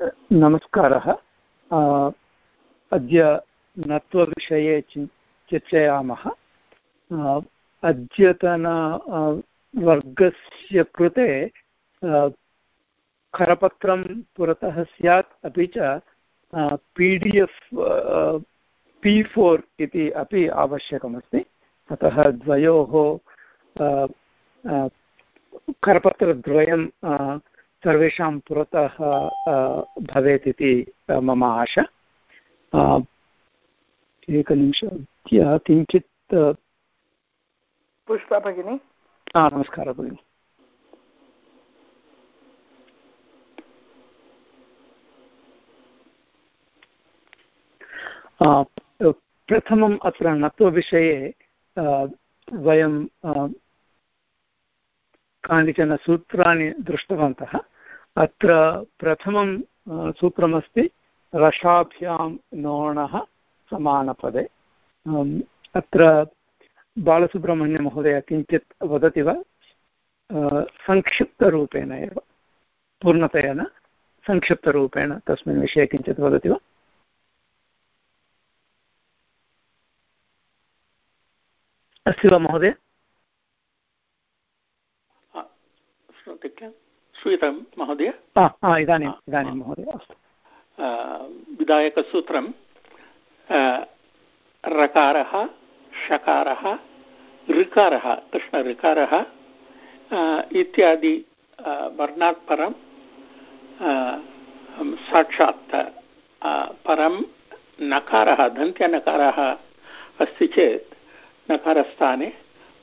नमस्कारः। अद्य नत्वविषये चिन् चर्चयामः अद्यतन वर्गस्य कृते करपत्रं पुरतः स्यात्, अपि च P D F P four इति अपि आवश्यकमस्ति। अतः द्वयोः करपत्रद्वयं सर्वेषां पुरतः भवेत् इति मम आशा। एकनिमिषं किञ्चित् पुष्पा भगिनी। नमस्कारः भगिनि। प्रथमम् अत्र णत्वविषये वयं कानिचन सूत्राणि दृष्टवन्तः। अत्र प्रथमं सूत्रमस्ति, रसाभ्यां नोणः समानपदे। अत्र बालसुब्रह्मण्यमहोदय किञ्चित् वदति वा? संक्षिप्तरूपेण एव। पूर्णतया न? संक्षिप्तरूपेण तस्मिन् विषये किञ्चित् वदति वा? अस्ति वा महोदय? श्रूयतां महोदय? इदानीम् इदानीं महोदय अस्तु। विधायकसूत्रं रकारः षकारः ऋकारः कृष्णऋकारः इत्यादि वर्णात् परं साक्षात् परं नकारः दन्त्यनकारः अस्ति चेत् नकारस्थाने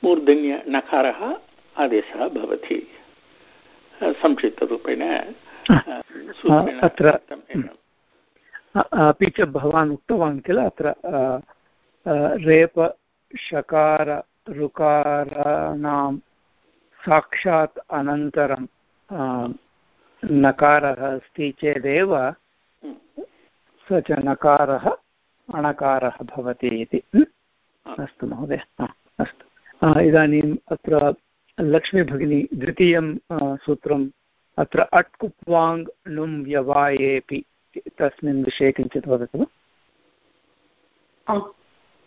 मूर्धन्यनकारः आदेशः भवति। संक्षिप्तरूपेण अत्र अपि च भवान् उक्तवान् किल अत्र रेप ऋकाराणां साक्षात् अनन्तरं नकारः अस्ति चेदेव स च नकारः अणकारः भवति इति. अस्तु महोदय अस्तु. इदानीम् अत्र लक्ष्मीभगिनी द्वितीयं सूत्रम् अत्र अट्कुप्वाङ् णुं व्यवायेपि तस्मिन् विषये किञ्चित् वदतु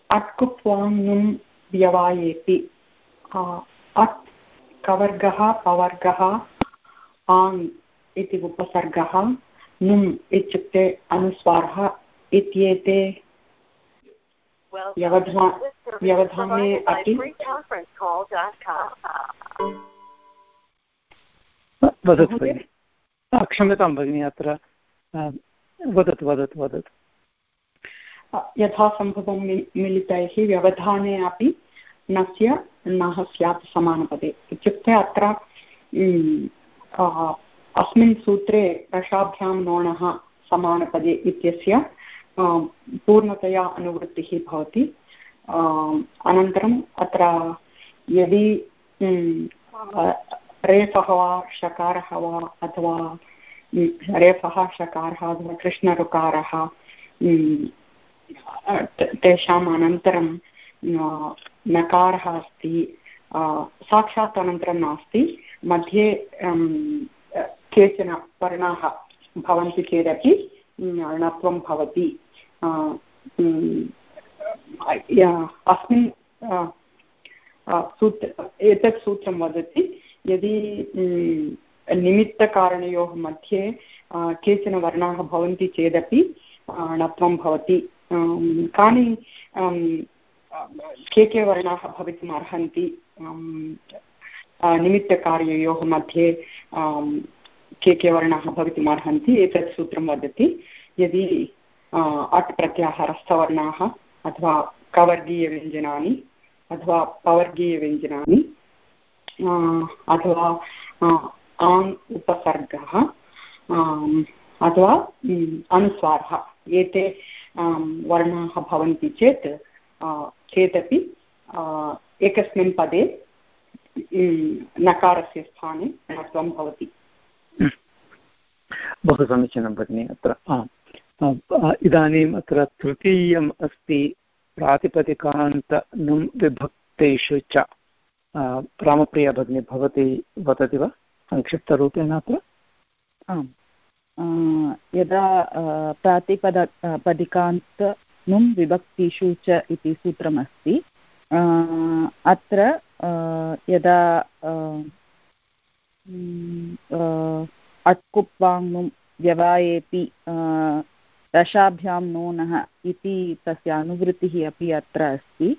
अट्कुप्वाङ् व्यवायेति अट् कवर्गः पवर्गः आङ् इति उपसर्गः नुम् इत्युक्ते अनुस्वारः इत्येते व्यवधा व्यवधाने अपि। वदतु भगिनि। क्षम्यतां भगिनि अत्र वदतु वदतु वदतु। यथासम्भवं मिलितैः व्यवधाने अपि नस्य नः स्यात् समानपदे। इत्युक्ते अत्र अस्मिन् सूत्रे रसाभ्यां नोणः समानपदे इत्यस्य पूर्णतया अनुवृत्तिः भवति। अनन्तरम् अत्र यदि रेफः वा, शकारः वा, अथवा रेफः, शकारः अथवा कृष्णऋकारः तेषाम् अनन्तरं नकारः अस्ति साक्षात् अनन्तरं नास्ति, मध्ये केचन वर्णाः भवन्ति चेदपि णत्वं भवति अस्मिन् सूत्र, एतत् सूत्रं वदति। यदि निमित्तकारणयोः मध्ये केचन वर्णाः भवन्ति चेदपि णत्वं भवति। कानि के के वर्णाः भवितुम् अर्हन्ति? निमित्तकार्ययोः मध्ये के के वर्णाः भवितुम् अर्हन्ति? एतत् सूत्रं वदति। यदि अट् प्रत्याहारस्थवर्णाः अथवा कवर्गीयव्यञ्जनानि अथवा पवर्गीयव्यञ्जनानि अथवा आङ् उपसर्गः अथवा अनुस्वारः, एते वर्णाः भवन्ति चेत् चेदपि एकस्मिन् पदे नकारस्य स्थाने णत्वं भवति। बहु समीचीनं भगिनि अत्र। इदानीम् अत्र तृतीयम् अस्ति। प्रातिपदिकान्त नुम् विभक्तेषु च। रामप्रिया भगिनी भवती वदति वा? संक्षिप्तरूपेण अत्र? आम्। यदा प्रातिपद पदिकान्त नुं विभक्तिषु च इति सूत्रमस्ति अत्र यदा अट्कुप्वाङ्नुं व्यवायेपि दशाभ्यां नूनः इति तस्य अनुवृत्तिः अपि अत्र अस्ति।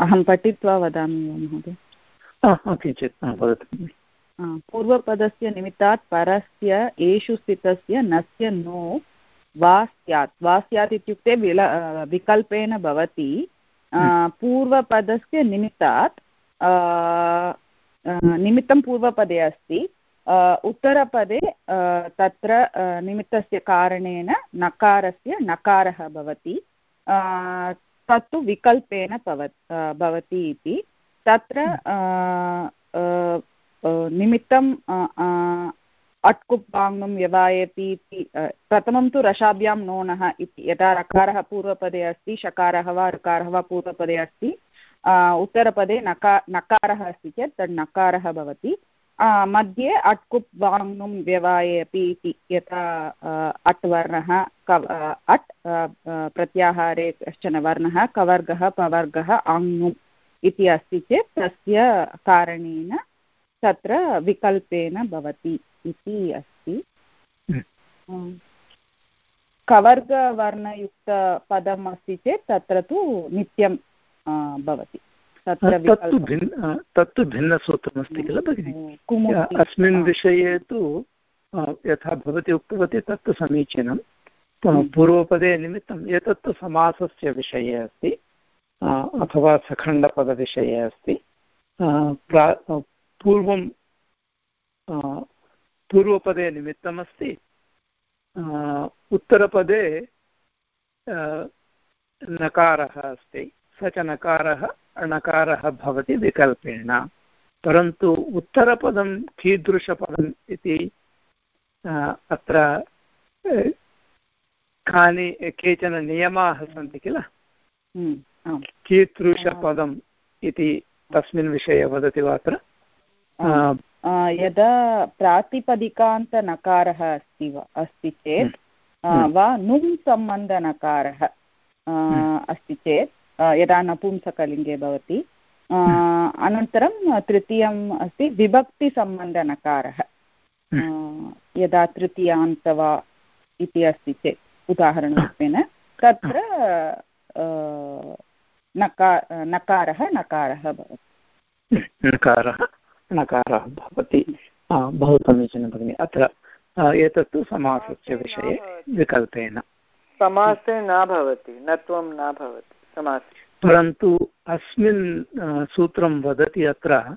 अहं पठित्वा वदामि वा महोदय? किञ्चित् वदतु। पूर्वपदस्य निमित्तात् परस्य एषु स्थितस्य नस्य नो वा स्यात्। वा स्यात् इत्युक्ते विल विकल्पेन भवति। हम्म। पूर्वपदस्य निमित्तात् निमित्तं पूर्वपदे अस्ति। उत्तरपदे तत्र निमित्तस्य कारणेन नकारस्य नकारः भवति। तत्तु विकल्पेन भवति इति। तत्र निमित्तं अट्कुप्पाङ्गं व्यवायति इति प्रथमं तु रसाभ्यां नोनः इति। यदा रकारः पूर्वपदे अस्ति शकारः वा ऋकारः वा पूर्वपदे अस्ति उत्तरपदे नका नकारः अस्ति चेत् तद् नकारः भवति। मध्ये अट्कुप् वाङ्नुं व्यवाये अपि इति यथा अट् वर्णः कव अट् प्रत्याहारे कश्चन वर्णः कवर्गः पवर्गः आङ्नुम् इति अस्ति चेत् तस्य कारणेन तत्र विकल्पेन भवति इति अस्ति हम्म। कवर्गवर्णयुक्तपदम् अस्ति चेत् तत्र तु नित्यं भवति तत्तु भिन्न तत्तु भिन्नसूत्रमस्ति किल भगिनि? अस्मिन् विषये तु यथा भवती उक्तवती तत्तु समीचीनं। हम्म। पूर्वपदे निमित्तम् एतत्तु समासस्य विषये अस्ति। अथवा सखण्डपदविषये अस्ति। पूर्वं पूर्वपदे निमित्तमस्ति। उत्तरपदे नकारः अस्ति। स च नकारः णकारः भवति विकल्पेन परन्तु उत्तरपदं कीदृशपदम् इति अत्र कानि केचन नियमाः सन्ति किल? हम्म, कीदृशपदम् इति तस्मिन् विषये वदति वा अत्र? यदा प्रातिपदिकान्तनकारः अस्ति वा अस्ति चेत् हम्म। हम्म। वा नुं सम्बन्धनकारः अस्ति चेत् यदा नपुंसकलिङ्गे भवति हम्म। अनन्तरं तृतीयम् अस्ति विभक्तिसम्बन्धनकारः। यदा तृतीयान्त वा इति अस्ति चेत् उदाहरणरूपेण तत्र नका नकारः नकारः भवति। नकारः णकारः भवति। बहु समीचीनं भगिनि अत्र एतत्तु समासस्य विषये विकल्पेन। समासे न भवति नत्वं न भवति। परन्तु अस्मिन् सूत्रं वदति अत्र,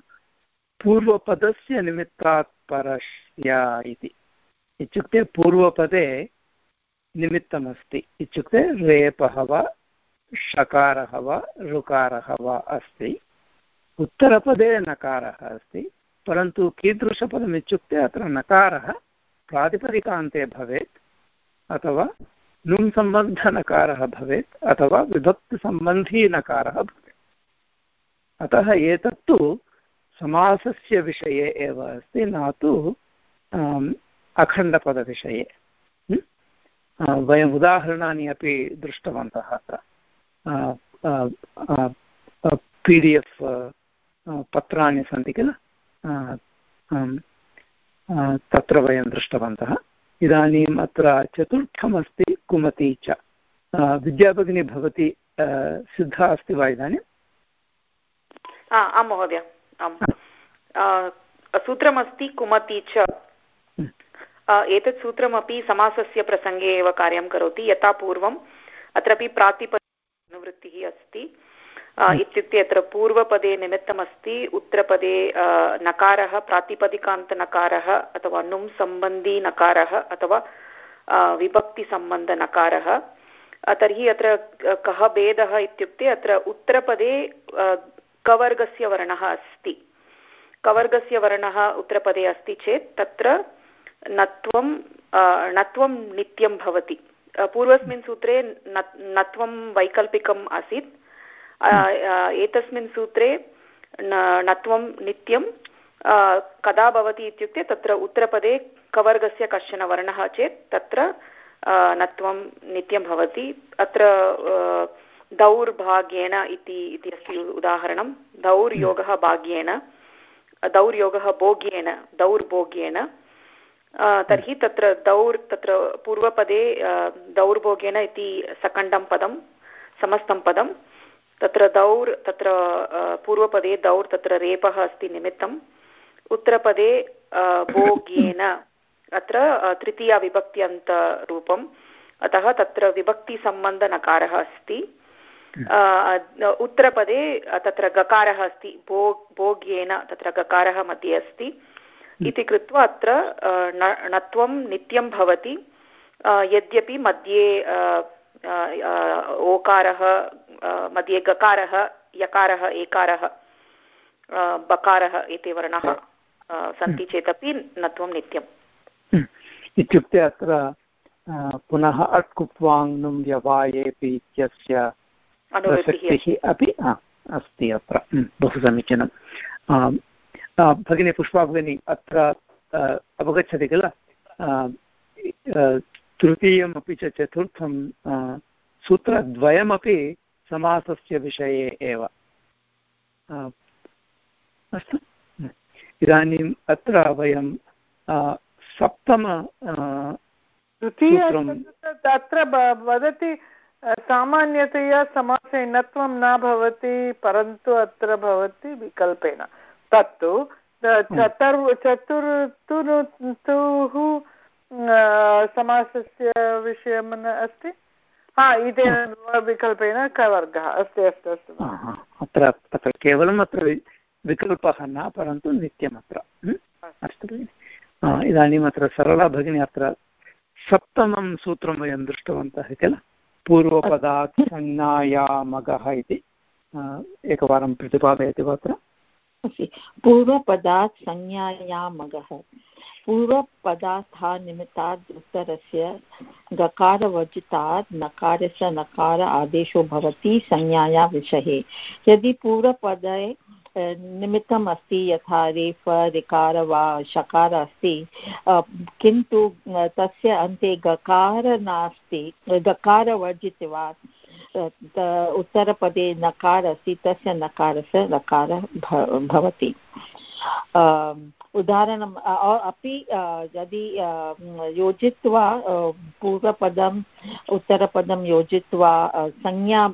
पूर्वपदस्य निमित्तात् परस्य इति। इत्युक्ते पूर्वपदे निमित्तमस्ति। इत्युक्ते रेपः वा, षकारः वा, ऋकारः वा अस्ति। उत्तरपदे नकारः अस्ति। परन्तु कीदृशपदम् इत्युक्ते अत्र नकारः प्रातिपदिकान्ते भवेत्, अथवा नुं सम्बन्धनकारः भवेत् अथवा विभक्तिसम्बन्धी नकारः भवेत्। अतः एतत्तु समासस्य विषये एव अस्ति, न तु अखण्डपदविषये। वयम् उदाहरणानि अपि दृष्टवन्तः अत्र। पी डि एफ् पत्राणि सन्ति किल? तत्र वयं दृष्टवन्तः। इदानीम् अत्र चतुर्थमस्ति कुमती च। विद्याभगिनी भवती सिद्धा अस्ति वा इदानीम् आं महोदय आम्। सूत्रमस्ति कुमती च। एतत् सूत्रमपि समासस्य प्रसङ्गे एव कार्यं करोति यथा पूर्वम् अत्रापि प्रातिपदिकनिवृत्तिः अस्ति। इत्युक्ते अत्र पूर्वपदे निमित्तमस्ति, उत्तरपदे नकारः, प्रातिपदिकान्तनकारः अथवा नुं सम्बन्धी नकारः अथवा विभक्तिसम्बन्धनकारः तर्हि अत्र कः भेदः इत्युक्ते अत्र उत्तरपदे कवर्गस्य वर्णः अस्ति। कवर्गस्य वर्णः उत्तरपदे अस्ति चेत् तत्र नत्वं णत्वं नित्यं भवति। पूर्वस्मिन् सूत्रे नत्वं वैकल्पिकम् आसीत्। एतस्मिन् सूत्रे णत्वं नित्यं कदा भवति इत्युक्ते तत्र उत्तरपदे कवर्गस्य कश्चन वर्णः चेत् तत्र नत्वं नित्यं भवति। अत्र दौर्भाग्येन इति इति अस्ति उदाहरणं। दौर्योगः भाग्येन, दौर्योगः भोग्येन, दौर्भोग्येन तर्हि तत्र दौर्, तत्र पूर्वपदे दौर्भोग्येन इति सकण्डं पदं, समस्तं पदं। तत्र दौर् तत्र पूर्वपदे दौर् तत्र रेपः अस्ति निमित्तम्। उत्तरपदे भोग्येन अत्र तृतीयाविभक्त्यन्तरूपम् अतः तत्र विभक्तिसम्बन्धनकारः अस्ति। उत्तरपदे तत्र गकारः अस्ति। भो भोग्येन तत्र गकारः मध्ये अस्ति। इति कृत्वा अत्र णत्वं नित्यं भवति। यद्यपि मध्ये ओकारः मध्ये गकारः यकारः एकारः बकारः एते वर्णाः सन्ति चेदपि नत्वं नित्यम्। हम्म। इत्युक्ते अत्र पुनः अट्कुप्वाङ्नुं व्यवायेपि इत्यस्य प्रसक्तिः अपि अस्ति अत्र। हम्म, बहु समीचीनं भगिनी पुष्पा भगिनी अत्र अवगच्छति किल तृतीयम् च चतुर्थं सूत्रद्वयमपि समासस्य विषये एव। अस्तु। इदानीम् अत्र वयं सप्तम तत्र वदति सामान्यतया समासे नत्वं न भवति परन्तु अत्र भवति विकल्पेन। तत्तु चतुर् चतुर्तुः समासस्य विषयम् अस्ति? हा इति विकल्पेन कवर्गः। अस्ति अस्तु अस्तु अत्र तत्र केवलम् अत्र विकल्पः न परन्तु नित्यमत्र अस्तु। भगिनि। इदानीम् अत्र सरला भगिनी अत्र सप्तमं सूत्रं वयं दृष्टवन्तः किल? पूर्वपदात् संज्ञायामगः इति एकवारं प्रतिपादयति वा अत्र? पूर्वपदात् संज्ञायामगः पूर्वपदार्थः निमित्तात् उत्तरस्य गकारवर्जितात् नकारस्य नकार आदेशो भवति संज्ञाया विषये। यदि पूर्वपदे निमित्तम् अस्ति यथा रेफ ऋकार वा शकार अस्ति किन्तु तस्य अन्ते गकार नास्ति गकारवर्जितवात् उत्तरपदे नकार अस्ति, तस्य नकारस्य नकारः भवति। उदाहरणम् अपि यदि योजित्वा पूर्वपदम् उत्तरपदं योजित्वा संज्ञा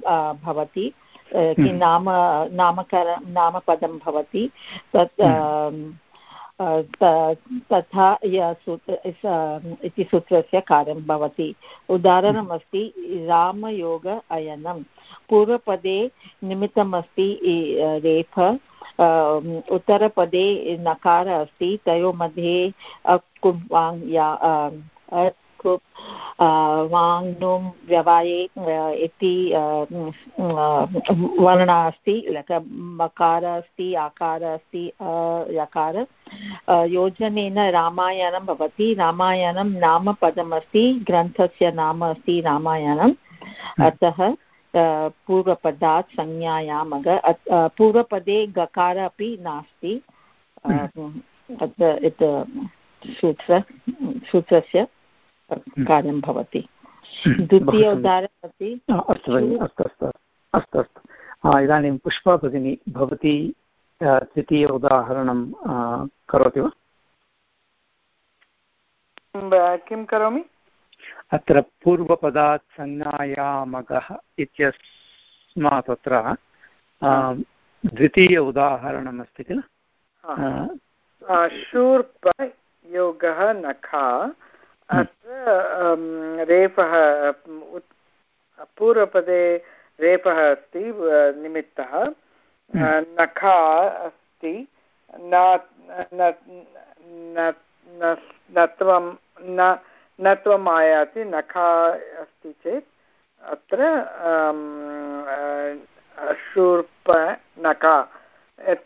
भवति किं हम्म। नाम नामकर नामपदं भवति तत् हम्म। तथा इति सूत्रस्य कार्यं भवति। उदाहरणमस्ति, रामयोग अयनं पूर्वपदे निमित्तमस्ति रेफ। उत्तरपदे नकार अस्ति तयोः मध्ये अकुवाङ् या वाङ्नुं व्यवाये इति वर्णः अस्ति मकार अस्ति आकार अस्ति यकार योजनेन रामायणं भवति रामायणं नामपदमस्ति ग्रन्थस्य नाम अस्ति रामायणम् अतः पूर्वपदात् संज्ञायाम् अग पूर्वपदे गकार अपि नास्ति सूत्र सूत्रस्य। कार्यं भवति। द्वितीय उदाहरणमपि अस्तु भगिनि अस्तु अस्तु अस्तु अस्तु। इदानीं पुष्पा भगिनी भवती द्वितीय उदाहरणं करोति वा? किं करोमि? अत्र पूर्वपदात् संज्ञायामगः इत्यस्मात् अत्र द्वितीय उदाहरणमस्ति किल? शूर्प योगः नखा। अत्र रेफः पूर्वपदे रेफः अस्ति निमित्तः। नखा अस्ति नत्वं न नत्वम् आयाति नखा अस्ति चेत्। अत्र शूर्प नखा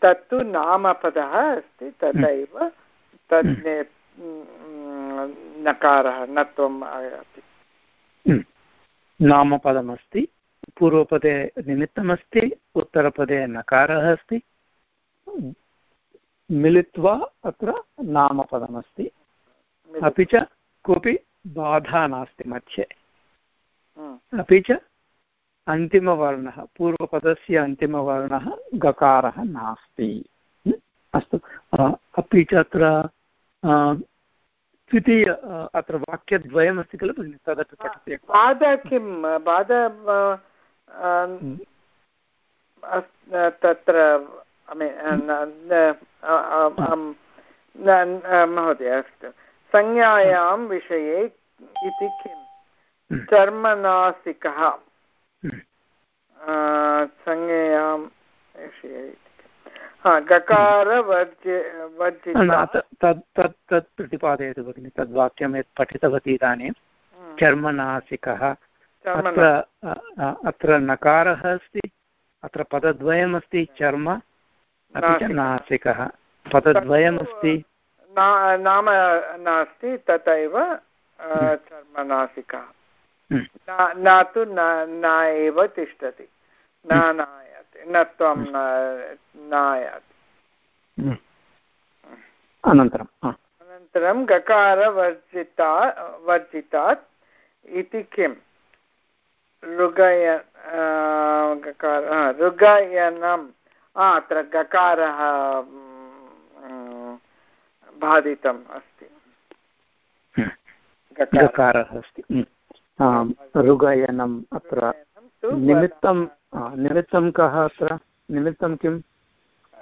तत्तु नामपदः अस्ति तदैव तद् नकारः नत्वम् आयाति। हम्म। नामपदमस्ति पूर्वपदे निमित्तमस्ति उत्तरपदे नकारः अस्ति। मिलित्वा अत्र नामपदमस्ति। अपि च कोऽपि बाधा नास्ति मध्ये। अपि च अन्तिमवर्णः पूर्वपदस्य अन्तिमवर्णः गकारः नास्ति। अस्तु। अपि च अत्र द्वितीय अत्र वाक्यद्वयमस्ति खलु भगिनि? तदपि पठति बाधा किं? बाधा तत्र महोदय अस्तु। संज्ञायां विषये इति किं? चर्मनासिकः। संज्ञायां विषये तत् तत् तत् प्रतिपादयतु भगिनि तद्वाक्यं यत् पठितवती इदानीं। चर्मनासिकः। अत्र अत्र नकारः अस्ति अत्र पदद्वयमस्ति चर्म अपि च नासिकः। पदद्वयमस्ति। नाम नास्ति तथैव चर्मनासिकः। न तु न एव तिष्ठति। न नायाति न त्वं नायाति। अनन्तरम् अनन्तरं गकारवर्जिता वर्जितात् इति किम्? ऋगय गकार ऋगयनम्। अत्र गकारः बाधितम् अस्ति। गकारः। अस्ति। ऋगयनम् अत्र निमित्तं निमित्तं कः अत्र? निमित्तं किं?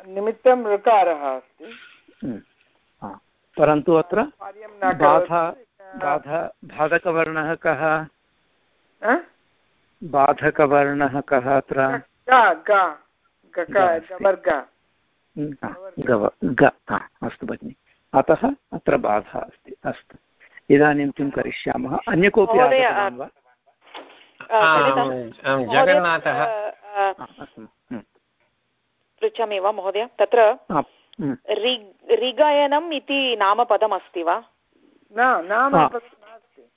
निमित्तं ऋकारः अस्ति। परन्तु अत्र बाधा बाधा बाधकवर्णः कः? बाधकवर्णः कः अत्र? अस्तु। भगिनि। अतः अत्र बाधा अस्ति। अस्तु। इदानीं किं करिष्यामः? अन्य कोऽपि आगतवान् वा? जगन्नाथः। पृच्छामि वा महोदय? तत्र ऋगायनम् इति नामपदम् अस्ति वा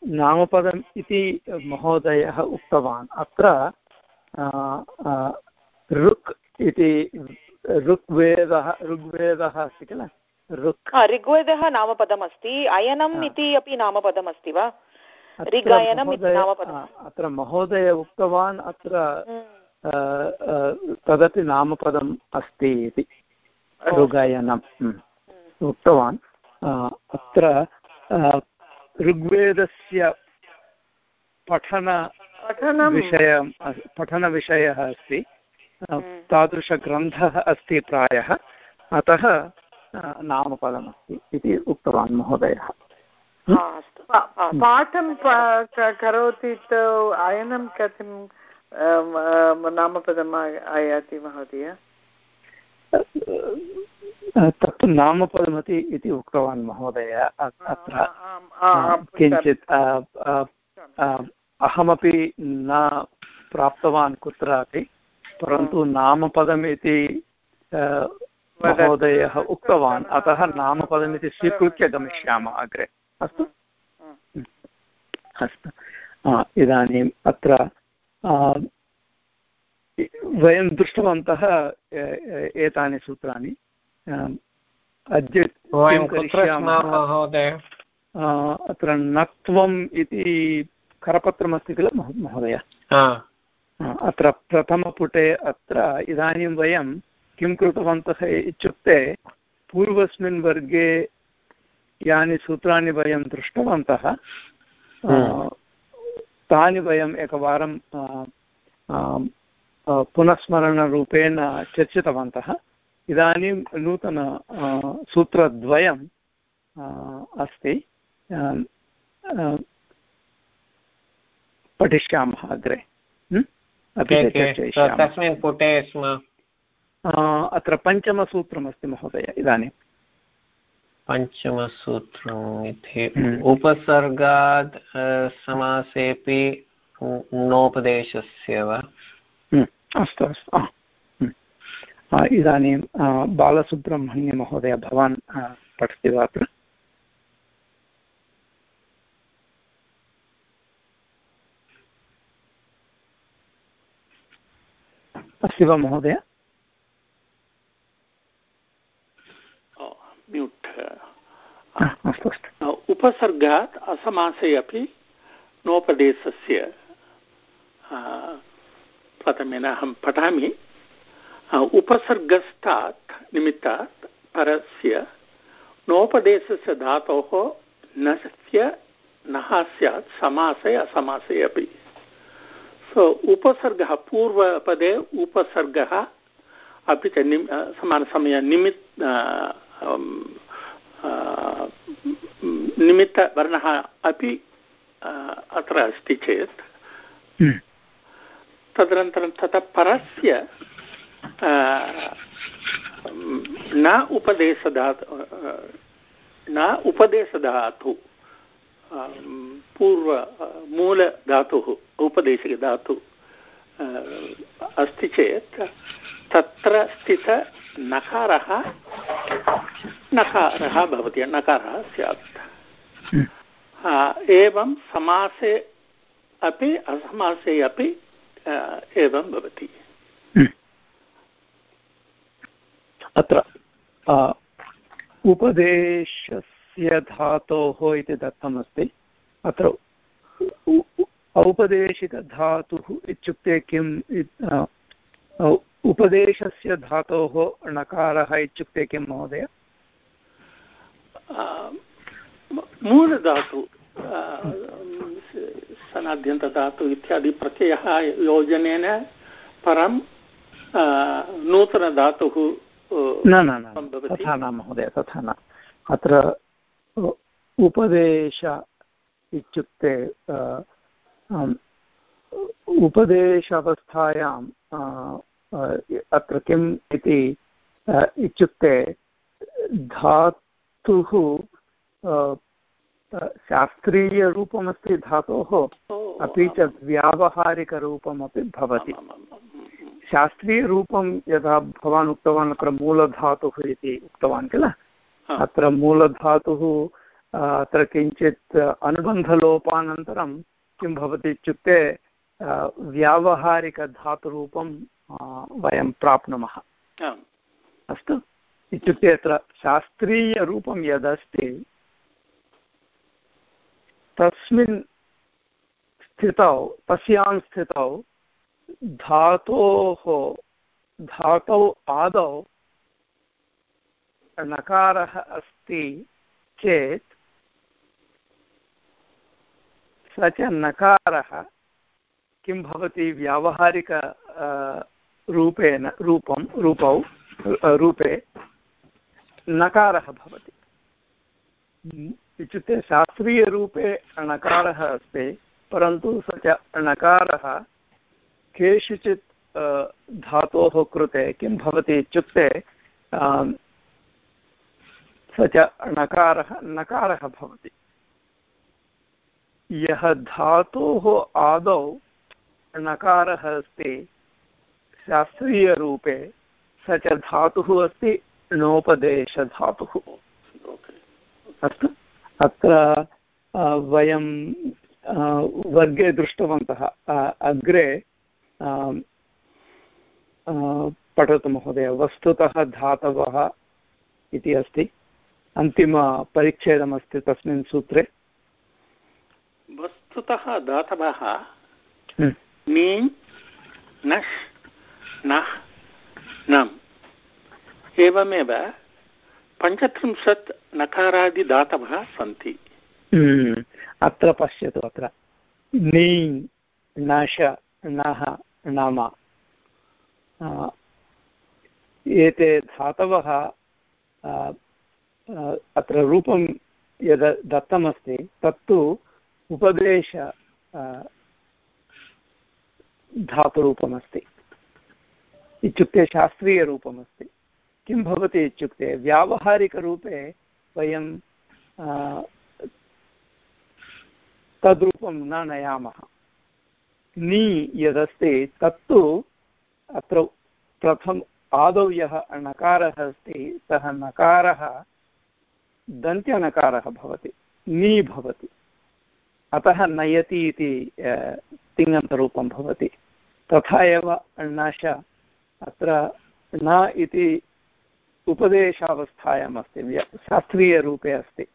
नामपदम् इति महोदयः उक्तवान्। अत्र ऋक् इति ऋग्वेदः ऋग्वेदः अस्ति किल? ऋक्। ऋग्वेदः नामपदम् अस्ति अयनम् इति अपि नामपदम् अस्ति वा? ऋगायनम् इति नामपदम् अत्र महोदय उक्तवान् अत्र तदपि नामपदम् अस्ति इति ऋगायनम् उक्तवान्। अत्र ऋग्वेदस्य पठन विषयं पठनविषयः अस्ति। तादृशग्रन्थः अस्ति प्रायः। अतः नामपदमस्ति इति उक्तवान् महोदयः। पाठं करोति अयनं कथं नामपदम् आयाति महोदय? तत्तु नामपदमति इति उक्तवान् महोदय अत्र। किञ्चित् अहमपि न प्राप्तवान् कुत्रापि परन्तु नामपदम् इति महोदयः उक्तवान् अतः नामपदमिति स्वीकृत्य गमिष्यामः अग्रे। अस्तु। अस्तु। इदानीम् अत्र वयं दृष्टवन्तः एतानि सूत्राणि। अद्य अत्र नत्वम् इति करपत्रमस्ति किल महोदय? अत्र प्रथमपुटे अत्र इदानीं वयं किं कृतवन्तः इत्युक्ते पूर्वस्मिन् वर्गे यानि सूत्राणि वयं दृष्टवन्तः तानि वयम् एकवारं पुनस्मरणरूपेण चर्चितवन्तः। इदानीं नूतन सूत्रद्वयम् अस्ति। पठिष्यामः अग्रे। तस्मिन् पुटे स्म। अत्र पञ्चमसूत्रमस्ति महोदय इदानीं। पञ्चमसूत्रम् इति। उपसर्गात् समासेपि नोपदेशस्य वा? अस्तु अस्तु। इदानीं बालसुब्रह्मण्यमहोदय भवान् पठति वा अत्र? अस्ति वा महोदय? उपसर्गात् असमासे अपि नोपदेशस्य प्रथमेन अहं पठामि. उपसर्गस्तात् निमित्तात् परस्य नोपदेशस्य धातोः नस्य नः स्यात् समासे असमासे अपि. सो, उपसर्गः पूर्वपदे उपसर्गः अपि च निम् समानसमय निमित् निमित्तवर्णः अपि अत्र अस्ति चेत् हम्म। तदनन्तरं ततः परस्य न उपदेशधातु न उपदेशधातु पूर्व मूलधातुः औपदेशिकधातु अस्ति चेत् तत्र स्थितनकारः नकारः भवति नकारः स्यात्। एवं समासे अपि असमासे अपि एवं भवति। अत्र उपदेशस्य धातोः इति दत्तमस्ति। अत्र औपदेशिकधातुः इत्युक्ते किम्? उपदेशस्य धातोः णकारः इत्युक्ते किं महोदय? मूलधातु सनाद्यन्तधातु इत्यादि प्रत्ययः योजनेन परं नूतनधातुः न न न तथा न महोदय तथा न। अत्र उपदेश इत्युक्ते उपदेश अवस्थायां अत्र किम् इति इत्युक्ते धातुः शास्त्रीयरूपमस्ति धातोः अपि च व्यावहारिकरूपमपि भवति। शास्त्रीयरूपं यदा भवान् उक्तवान् अत्र मूलधातुः इति उक्तवान् किल अत्र मूलधातुः अत्र किञ्चित् अनुबन्धलोपानन्तरं किं भवति इत्युक्ते व्यावहारिकधातुरूपं वयं प्राप्नुमः। अस्तु। इत्युक्ते अत्र शास्त्रीयरूपं यदस्ति, तस्मिन् स्थितौ, तस्यां स्थितौ धातोः, धातौ आदौ नकारः अस्ति चेत् स च नकारः किं भवति व्यावहारिक रूपेण, रूपं, रूपौ रूपे नकारः भवति। इत्युक्ते शास्त्रीयरूपे णकारः अस्ति परन्तु स च णकारः केषुचित् धातोः कृते किं भवति इत्युक्ते स च णकारः नकारः भवति। यः धातोः आदौ णकारः अस्ति शास्त्रीयरूपे स च धातुः अस्ति णोपदेशधातुः अस्तु अत्र वयं वर्गे दृष्टवन्तः। अग्रे पठतु महोदय। वस्तुतः धातवः इति अस्ति। अन्तिमपरिच्छेदमस्ति तस्मिन् सूत्रे। वस्तुतः धातवः नी नश् नः नम्। एवमेव पञ्चत्रिंशत् नकारादिदातवः सन्ति। अत्र पश्यतु अत्र। नी, नश, नः, नम। एते धातवः अत्र रूपं यद् दत्तमस्ति, तत्तु उपदेश धातुरूपमस्ति। इत्युक्ते शास्त्रीयरूपमस्ति। किं भवति इत्युक्ते, व्यावहारिकरूपे वयं तद्रूपं न नयामः। नी यदस्ति, तत्तु अत्र प्रथम आदौ यः णकारः अस्ति, सः नकारः दन्त्यनकारः भवति, नी भवति। अतः नयति इति तिङन्तरूपं भवति। तथा एव णश अत्र न इति उपदेशावस्थायाम् अस्ति शास्त्रीयरूपे अस्ति।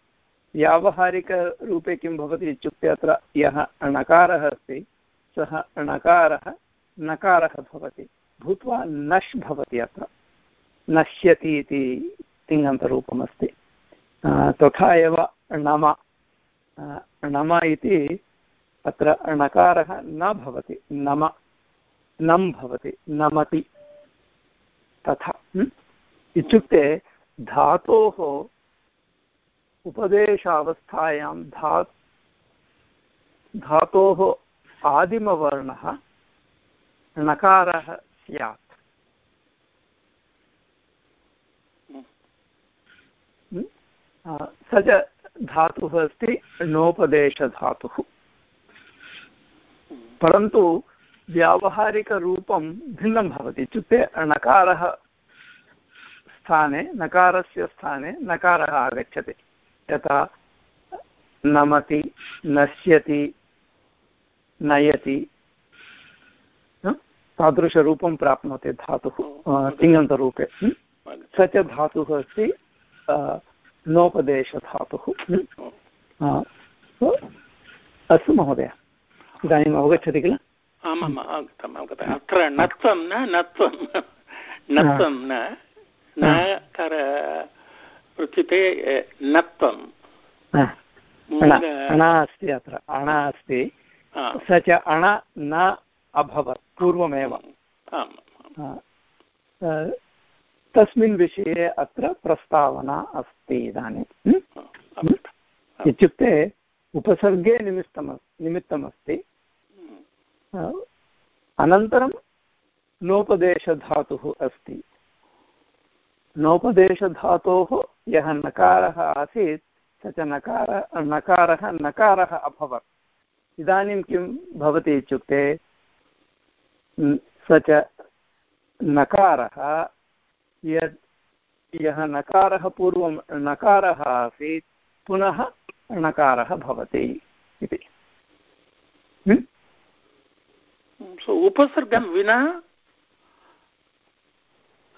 व्यावहारिकरूपे किं भवति इत्युक्ते अत्र यः णकारः अस्ति, सः णकारः नकारः भवति। भूत्वा नश् भवति अत्र। नश्यति इति तिङन्तरूपमस्ति। तथा एव णम णम इति अत्र णकारः न भवति। नम। नम् भवति। नमति। तथा इत्युक्ते धातोः उपदेशावस्थायां धा धातोः आदिमवर्णः णकारः स्यात्। स च धातुः अस्ति णोपदेशधातुः परन्तु व्यावहारिकरूपं भिन्नं भवति। इत्युक्ते णकारः स्थाने नकारस्य स्थाने नकारः आगच्छति। यथा नमति नश्यति नयति तादृशरूपं प्राप्नोति धातुः तिङन्तरूपे स च धातुः अस्ति नोपदेशधातुः। अस्तु महोदय इदानीम् अवगच्छति किल? आमाम् अवगतम् अवगतम् अत्र नत्वं न नत्वं नत्वं न। नकर उच्यते नत्वं अण अस्ति अत्र अण अस्ति स च अण न अभवत् पूर्वमेव तस्मिन् विषये अत्र प्रस्तावना अस्ति इदानीं इत्युक्ते उपसर्गे निमित्तम् निमित्तमस्ति अनन्तरं नोपदेशधातुः अस्ति नोपदेशधातोः यः नकारः आसीत् स च नकार नकारः नकारः अभवत्। इदानीं किं भवति इत्युक्ते स च नकारः यद् यः नकारः पूर्वं नकारः आसीत् पुनः णकारः भवति इति। उपसर्गं विना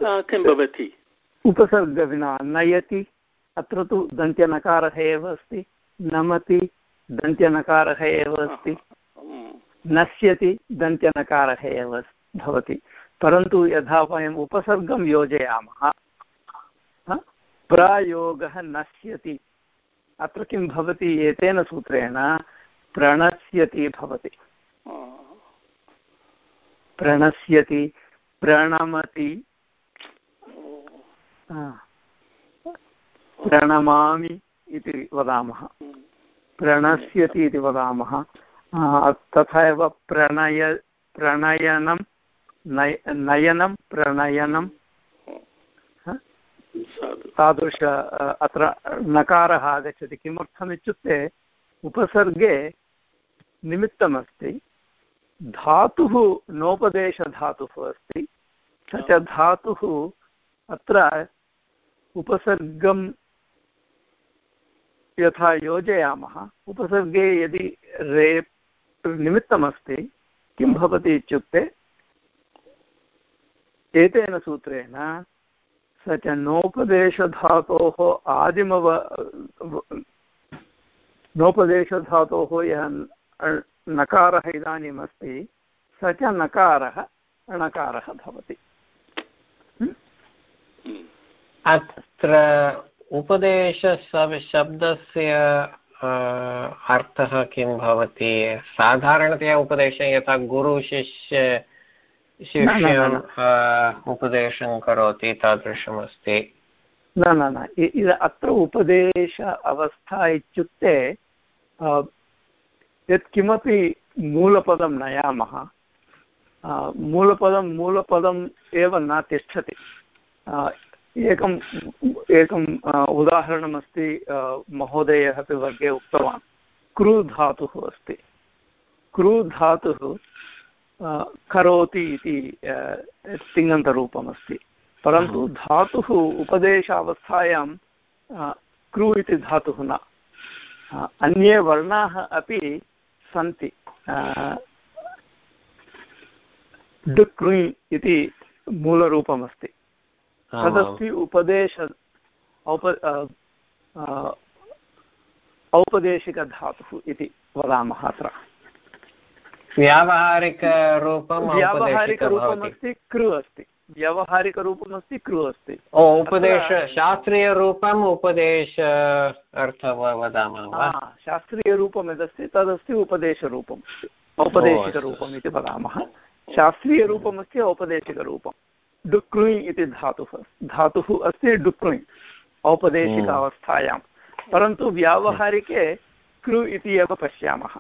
किं भवति? उपसर्गविना नयति अत्र तु दन्त्यनकारः एव अस्ति। नमति दन्त्यनकारः एव अस्ति। नश्यति दन्त्यनकारः एव भवति। परन्तु यथा वयम् उपसर्गं योजयामः प्रयोगः नश्यति। अत्र किं भवति एतेन सूत्रेण? प्रणश्यति भवति। प्रणश्यति प्रणमति। प्रणमामि इति वदामः। प्रणश्यति इति वदामः। तथा एव प्रणय प्रणयनं नय नयनं प्रणयनं। तादृश अत्र नकारः आगच्छति। किमर्थमित्युक्ते उपसर्गे निमित्तमस्ति। धातुः नोपदेशधातुः अस्ति। स च धातुः अत्र उपसर्गं यथा योजयामः। उपसर्गे यदि रेप् निमित्तमस्ति, किं भवति इत्युक्ते, एतेन सूत्रेण स च नोपदेशधातोः आदिमव, नोपदेशधातोः यः नकारः इदानीम् अस्ति स च नकारः णकारः भवति। अत्र उपदेशशब्दस्य अर्थः किं भवति? साधारणतया उपदेशः यथा गुरुशिष्य शिष्यम् उपदेशं करोति तादृशमस्ति। न न न अत्र उपदेश अवस्था इत्युक्ते यत्किमपि मूलपदं नयामः मूलपदं मूलपदम् एव न तिष्ठति। एकम् एकम् उदाहरणमस्ति महोदयः अपि वर्गे उक्तवान्। क्रू धातुः अस्ति। क्रू धातुः करोति इति तिङन्तरूपमस्ति। परन्तु धातुः उपदेशावस्थायां क्रू इति धातुः न। अन्ये वर्णाः अपि सन्ति। डुक्रुञ् इति मूलरूपमस्ति। तदस्ति उपदेश औप औपदेशिकधातुः इति वदामः अत्र। व्यावहारिकरूपम् व्यावहारिकरूपमस्ति कृ अस्ति। व्यावहारिकरूपमस्ति कृ अस्ति। ओ उपदेश शास्त्रीयरूपम् उपदेश अर्थः वदामः वा? शास्त्रीयरूपं यदस्ति तदस्ति उपदेशरूपम्। औपदेशिकरूपम् इति वदामः। शास्त्रीयरूपमस्ति औपदेशिकरूपं डुक्रुञ् इति धातुः। धातुः अस्ति डुक्रुञ् औपदेशिक अवस्थायां। परन्तु व्यावहारिके कृ इति एव पश्यामः।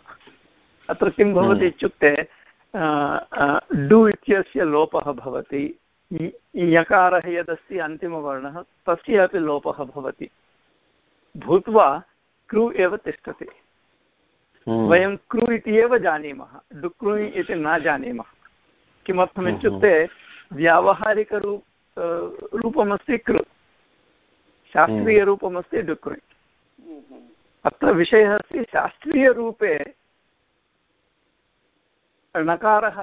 अत्र किं भवति इत्युक्ते डु इत्यस्य लोपः भवति। यकारः यदस्ति अन्तिमवर्णः तस्य अपि लोपः भवति। भूत्वा कृ एव तिष्ठति। वयं कृ इति एव जानीमः। डुक्रु इति न जानीमः। किमर्थमित्युक्ते व्यावहारिकरूप रूपमस्ति कृ। शास्त्रीयरूपमस्ति डुक्रु अत्र विषयः अस्ति शास्त्रीयरूपे णकारः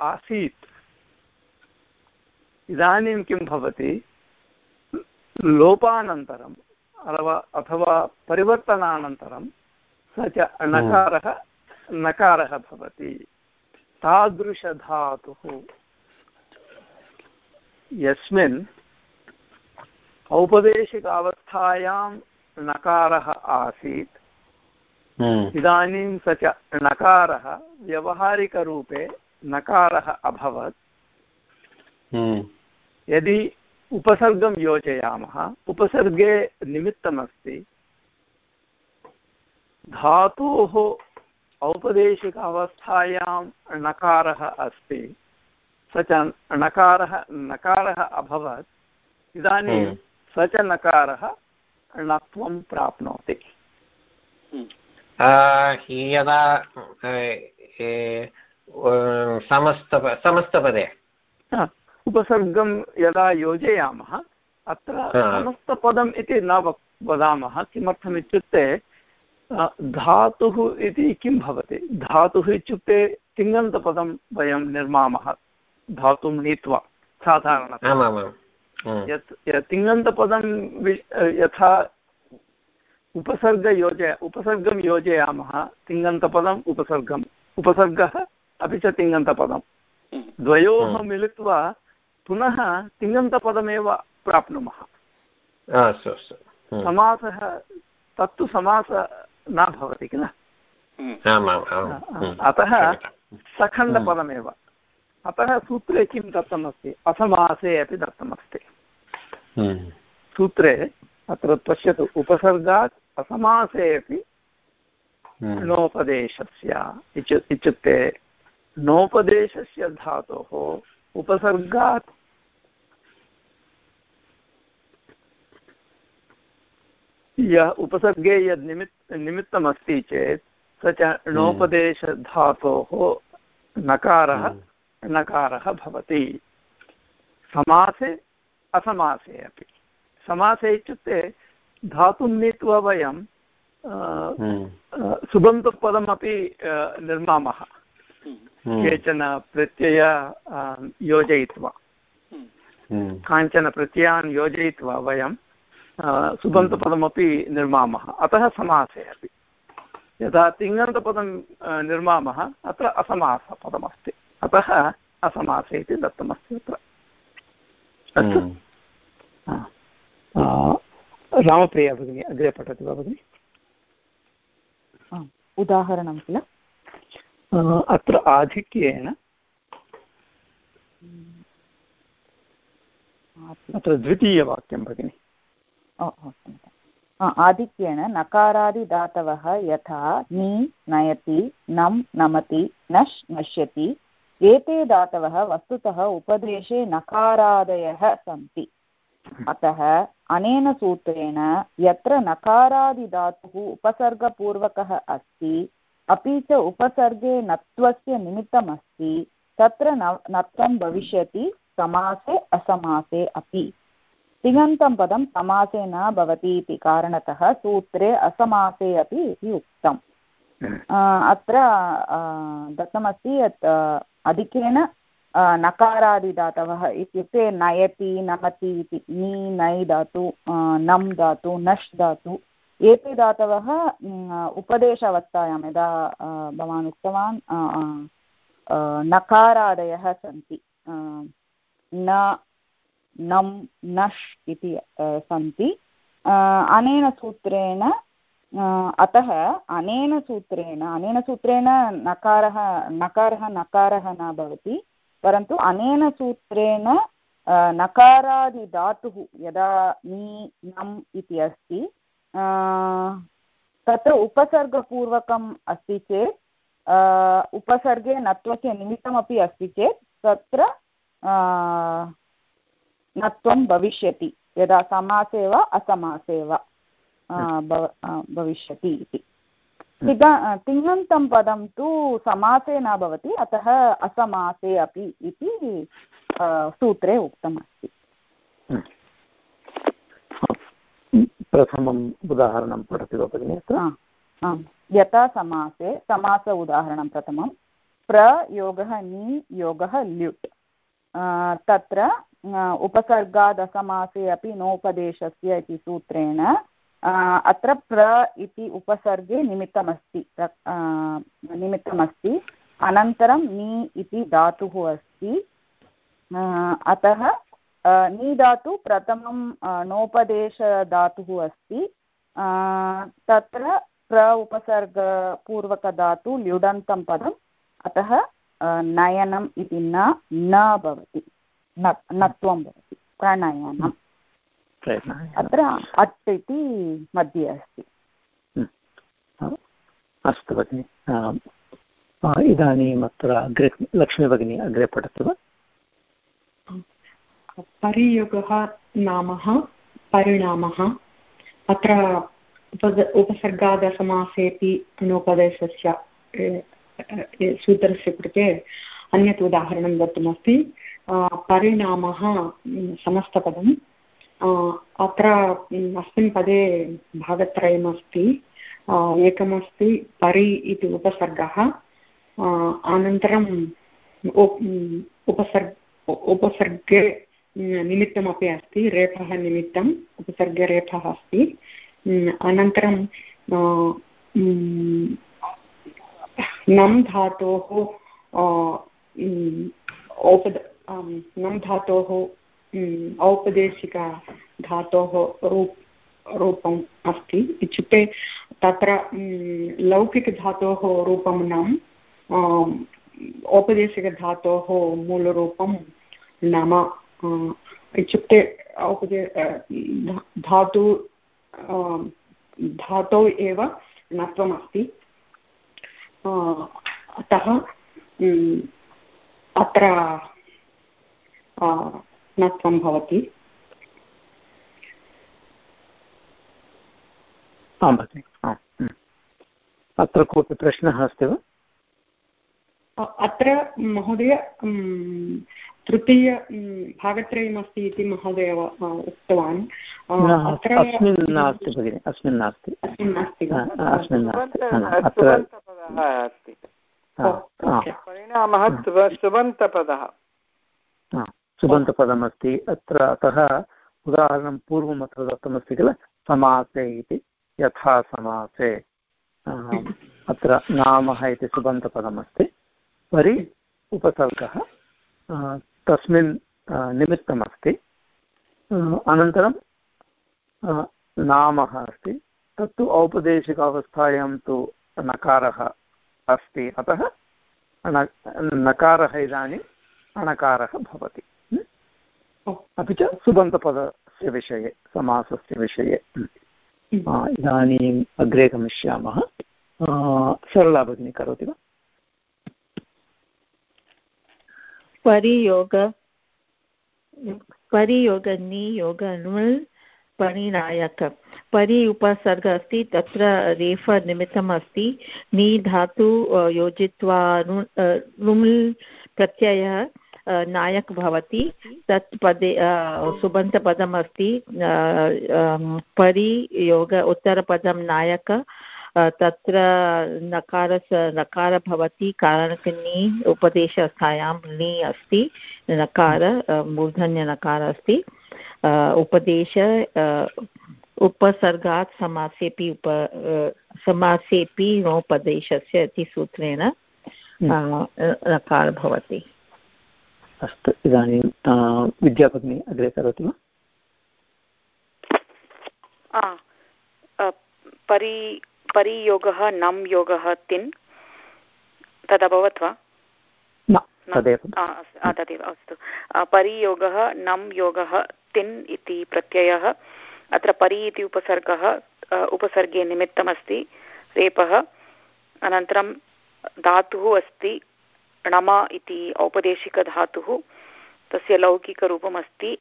आसीत्। इदानीं किं भवति? लोपानन्तरम् अथवा अथवा परिवर्तनानन्तरं स च णकारः नकारः भवति। तादृशधातुः। यस्मिन् औपदेशिक अवस्थायां नकारः आसीत् हम्म। इदानीं स च णकारः व्यवहारिकरूपे नकारः अभवत् हम्म। यदि उपसर्गं योजयामः उपसर्गे निमित्तमस्ति धातोः औपदेशिक अवस्थायां णकारः अस्ति स च णकारः नकारः अभवत्। इदानीं हम्म। स च नकारः णत्वं प्राप्नोति यदा समस्त समस्तपदे। उपसर्गं यदा योजयामः अत्र समस्तपदम् इति न वदामः। किमर्थमित्युक्ते धातुः इति किं भवति? धातुः इत्युक्ते तिङन्तपदं वयं निर्मामः। धातुं नीत्वा साधारणतः यत् तिङन्तपदं यथा उपसर्गयोजय उपसर्गं योजयामः तिङन्तपदम् उपसर्गम् उपसर्गः अपि च तिङन्तपदं द्वयोः मिलित्वा पुनः तिङन्तपदमेव प्राप्नुमः। अस्तु समासः तत्तु समास न भवति किल? अतः सखण्डपदमेव। अतः सूत्रे किं दत्तमस्ति? असमासे अपि दत्तमस्ति। सूत्रे अत्र पश्यतु उपसर्गात् असमासे अपि नोपदेशस्य इत्युक्ते नोपदेशस्य धातोः उपसर्गात् यः उपसर्गे यद् निमित् निमित्तमस्ति चेत् स च णोपदेशधातोः नकारः नकारः भवति। समासे असमासे अपि। समासे इत्युक्ते धातुं नीत्वा वयं सुबन्तपदमपि निर्मामः। केचन प्रत्यय योजयित्वा। काञ्चन प्रत्ययान् योजयित्वा वयं सुबन्तपदमपि निर्मामः। अतः समासे अपि। यदा तिङन्तपदं निर्मामः अत्र असमासपदमस्ति। अतः असमासे इति दत्तमस्ति अत्र। अस्तु। रामप्रिया भगिनी अग्रे पठति वा भगिनि? उदाहरणं किल? अत्र आधिक्येन अत्र द्वितीयवाक्यं भगिनि। आधिक्येन नकारादिधातवः यथा नि नयति नं नमति नश् नश्यति एते धातवः वस्तुतः उपदेशे नकारादयः सन्ति। अतः अनेन सूत्रेण यत्र नकारादिधातुः उपसर्गपूर्वकः अस्ति अपि च उपसर्गे नत्वस्य निमित्तमस्ति तत्र न नत्वं भविष्यति समासे असमासे अपि। तिङन्तं पदं समासे न भवति इति कारणतः सूत्रे असमासे अपि इति उक्तम्। अत्र दत्तमस्ति यत् अधिकेन नकारादिधातवः इत्युक्ते नयति, नमति इति, नि, नै धातु नम् धातु नश् धातु एते धातवः उपदेशावस्थायां यदा भवान् उक्तवान् नकारादयः सन्ति न नम् नश् इति सन्ति अनेन सूत्रेण अतः अनेन सूत्रेण अनेन सूत्रेण नकारः नकारः नकारः न भवति, परन्तु अनेन सूत्रेण नकारादिधातुः यदा नि नम् इति अस्ति तत्र उपसर्गपूर्वकम् अस्ति चेत् उपसर्गे नत्वस्य निमित्तमपि अस्ति चेत्, तत्र नत्वं भविष्यति, यदा समासे वा असमासे वा। भविष्यति इति। तिगा तिङन्तं पदं तु समासे न भवति अतः असमासे अपि इति सूत्रे उक्तमस्ति। प्रथमम् उदाहरणं पठति वा भगिनि आम्। यथा समासे समास उदाहरणं प्रथमं। प्रयोगः नि योगः ल्युट् तत्र उपसर्गादसमासे अपि नोपदेशस्य इति सूत्रेण अत्र प्र इति उपसर्गे निमित्तमस्ति निमित्तमस्ति। अनन्तरं नि इति धातुः अस्ति। अतः नि धातु प्रथमं नोपदेशधातुः अस्ति। तत्र प्र उपसर्गपूर्वकधातु ल्युडन्तं पदम्, अतः नयनम् इति न न भवति। नत्वं भवति। प्रणयनम्। अत्र अट् इति मध्ये अस्ति। अस्तु भगिनि। इदानीम् अत्र अग्रे लक्ष्मी भगिनी अग्रे पठतु वा? परियोगः नाम परिणामः। अत्र उपद उपसर्गादसमासेपि अनुपदेशस्य सूत्रस्य कृते अन्यत् उदाहरणं दत्तमस्ति। परिणामः समस्तपदम्। अत्र अस्मिन् पदे भागत्रयमस्ति. एकमस्ति परि इति उपसर्गः. अनन्तरम् उपसर्ग, उपसर्गे निमित्तमपि अस्ति, रेफः निमित्तम् उपसर्गे रेफः अस्ति अनन्तरं नम् धातोः औपद नम् धातोः औपदेशिकधातोः रूप, रूपम् अस्ति। इत्युक्ते तत्र लौकिकधातोः रूपं नम् औपदेशिकधातोः मूलरूपं नम इत्युक्ते औपदे धातु धातौ एव नत्वमस्ति अतः अत्र नत्वं भवति। आं भगिनि अत्र कोऽपि प्रश्नः अस्ति वा? अत्र महोदय तृतीय भागत्रयमस्ति इति महोदय उक्तवान्। अत्र अस्मिन् नास्ति भगिनि अस्मिन् नास्ति। अस्मिन् नास्ति अस्मिन् नास्ति परिणामः सुबन्तपदः। सुबन्तपदमस्ति। अत्र अतः उदाहरणं पूर्वम् अत्र दत्तमस्ति किल? समासे इति, यथा समासे। अत्र नामः इति सुबन्तपदमस्ति। परि उपसर्गः तस्मिन् निमित्तमस्ति। अनन्तरं नामः अस्ति। तत्तु औपदेशिक अवस्थायां तु नकारः अस्ति। अतः नकारः इदानीम् अणकारः भवति। अपि च सुबन्तपदस्य विषये समासस्य विषये। इदानीम् अग्रे गमिष्यामः। सरला भगिनी करोति वा? परियोग परियोगनियोग नुल् परिणायक परि उपसर्ग अस्ति तत्र रेफ निमित्तम् अस्ति नि धातु योजित्वा नुल् प्रत्ययः। नायक भवति तत् पदे सुबन्तपदम् अस्ति परियोग उत्तरपदं नायक तत्र नकारस नकार भवति कारणकनि उपदेशस्थायां नि अस्ति नकार मूर्धन्यनकार अस्ति उपदेश उपसर्गात् समासेपि उप समासेपि नोपदेशस्य इति सूत्रेण नकार भवति। अस्तु इदानीं विद्याभगिनी अग्रे करोति वा? परि परियोगः नम् योगः तिन् तदभवत् वा? तदेव। अस्तु परियोगः नम् योगः तिन् इति प्रत्ययः अत्र परि इति उपसर्गः उपसर्गे निमित्तमस्ति रेपः अनन्तरं धातुः अस्ति णम इति औपदेशिकधातुः तस्य लौकिकरूपम् अस्ति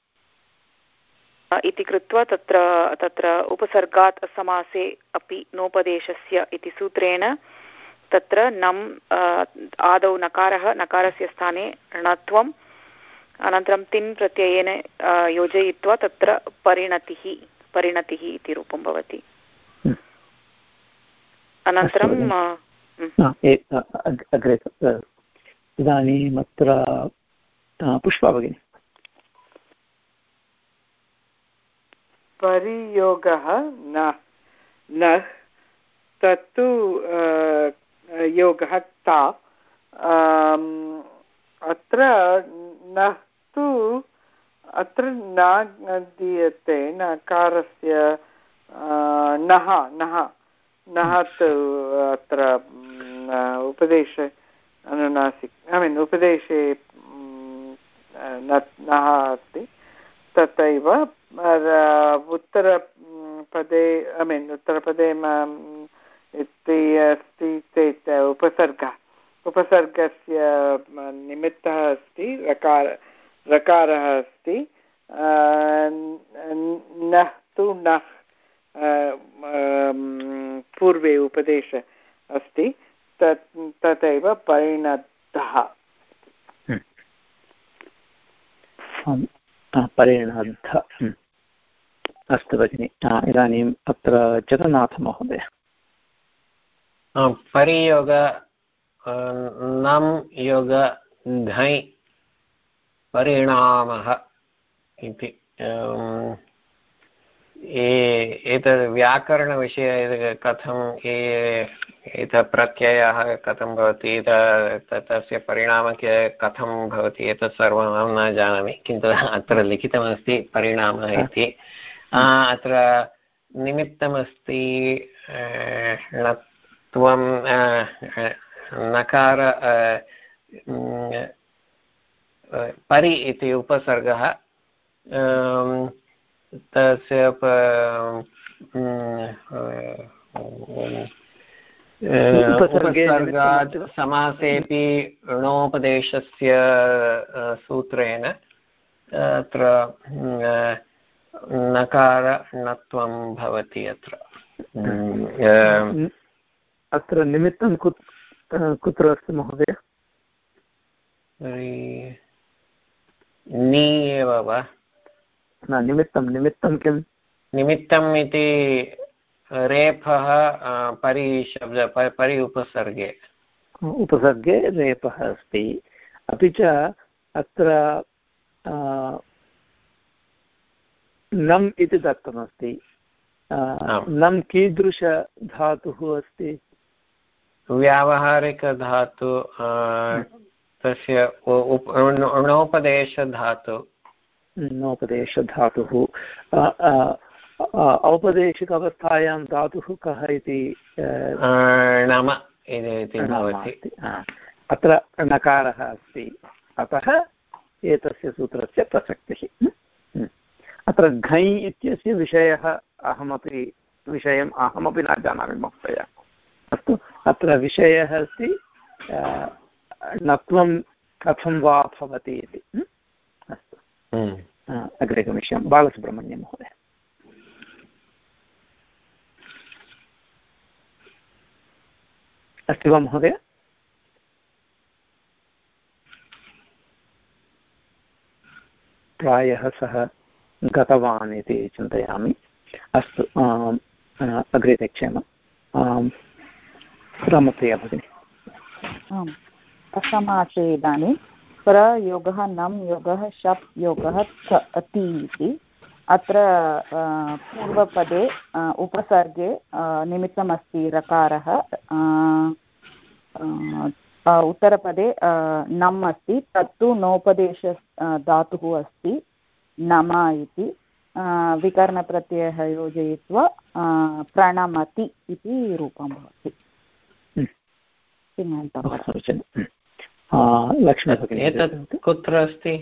इति कृत्वा तत्र तत्र उपसर्गात् समासे अपि नोपदेशस्य इति सूत्रेण तत्र नम् आदौ नकारः नकारस्य स्थाने णत्वम् अनन्तरं तिन् प्रत्ययेन योजयित्वा तत्र परिणतिः परिणतिः इति रूपं भवति। अनन्तरं अग्रे। इदानीम् अत्र पुष्पा भगिनी। परियोगः न न, तत्तु योगः ता अत्र न तु, अत्र न दीयते नकारस्य नः नः नः तु अत्र उपदेश अनुनासिक ऐ मीन् उपदेशे नः अस्ति। तथैव उत्तरपदे ऐ मीन् उत्तरपदे इति अस्ति चेत् उपसर्गः। उपसर्गस्य निमित्तः अस्ति, रकार, रकारः अस्ति। नः तु नः पूर्वे उपदेश अस्ति। तत् तथैव परिणतः। परिणद्ध अस्तु भगिनि इदानीम् अत्र जगन्नाथमहोदय। परियोग नम् योग घञ् परिणामः इति एतद् व्याकरणविषये कथं एतत् प्रत्ययः कथं भवति तस्य परिणामः कथं भवति, एतत् सर्वम् अहं न जानामि, किन्तु अत्र लिखितमस्ति परिणामः इति। अत्र निमित्तमस्ति त्वं नकार परि इति उपसर्गः तस्य उपसर्गात् समासेपि णोपदेशस्य सूत्रेण अत्र नकार णत्वं भवति अत्र अत्र निमित्तं कुत्र अस्ति महोदय नि एव वा न निमित्तं निमित्तं किं निमित्तम् इति रेफः परिशब्द परि उपसर्गे उपसर्गे रेपः अस्ति। अपि च अत्र नम् इति दत्तमस्ति। नम् कीदृशधातुः अस्ति? व्यावहारिकधातु तस्य णोपदेशधातु। नोपदेशधातुः। औपदेशिक अवस्थायां धातुः कः इति नाम भवति। अत्र नकारः अस्ति। अतः एतस्य सूत्रस्य प्रसक्तिः। अत्र घञ् इत्यस्य विषयः अहमपि विषयम् अहमपि न जानामि महोदय। अस्तु अत्र विषयः अस्ति नत्वं कथं वा भवति इति। अग्रे गमिष्यामि बालसुब्रह्मण्यं महोदय अस्ति वा महोदय प्रायः सः गतवान् इति चिन्तयामि अस्तु अग्रे गच्छाम रामप्रिया भगिनि आम् असमासे इदानीं प्रयोगः नम् योगः शप् योगः च अति इति। अत्र पूर्वपदे उपसर्गे निमित्तमस्ति रकारः। उत्तरपदे नम् अस्ति। तत्तु नोपदेश धातुः अस्ति। नम इति। विकरणप्रत्ययः योजयित्वा प्रणमति इति रूपं भवति। लक्ष्मी एतत् कुत्र अस्ति?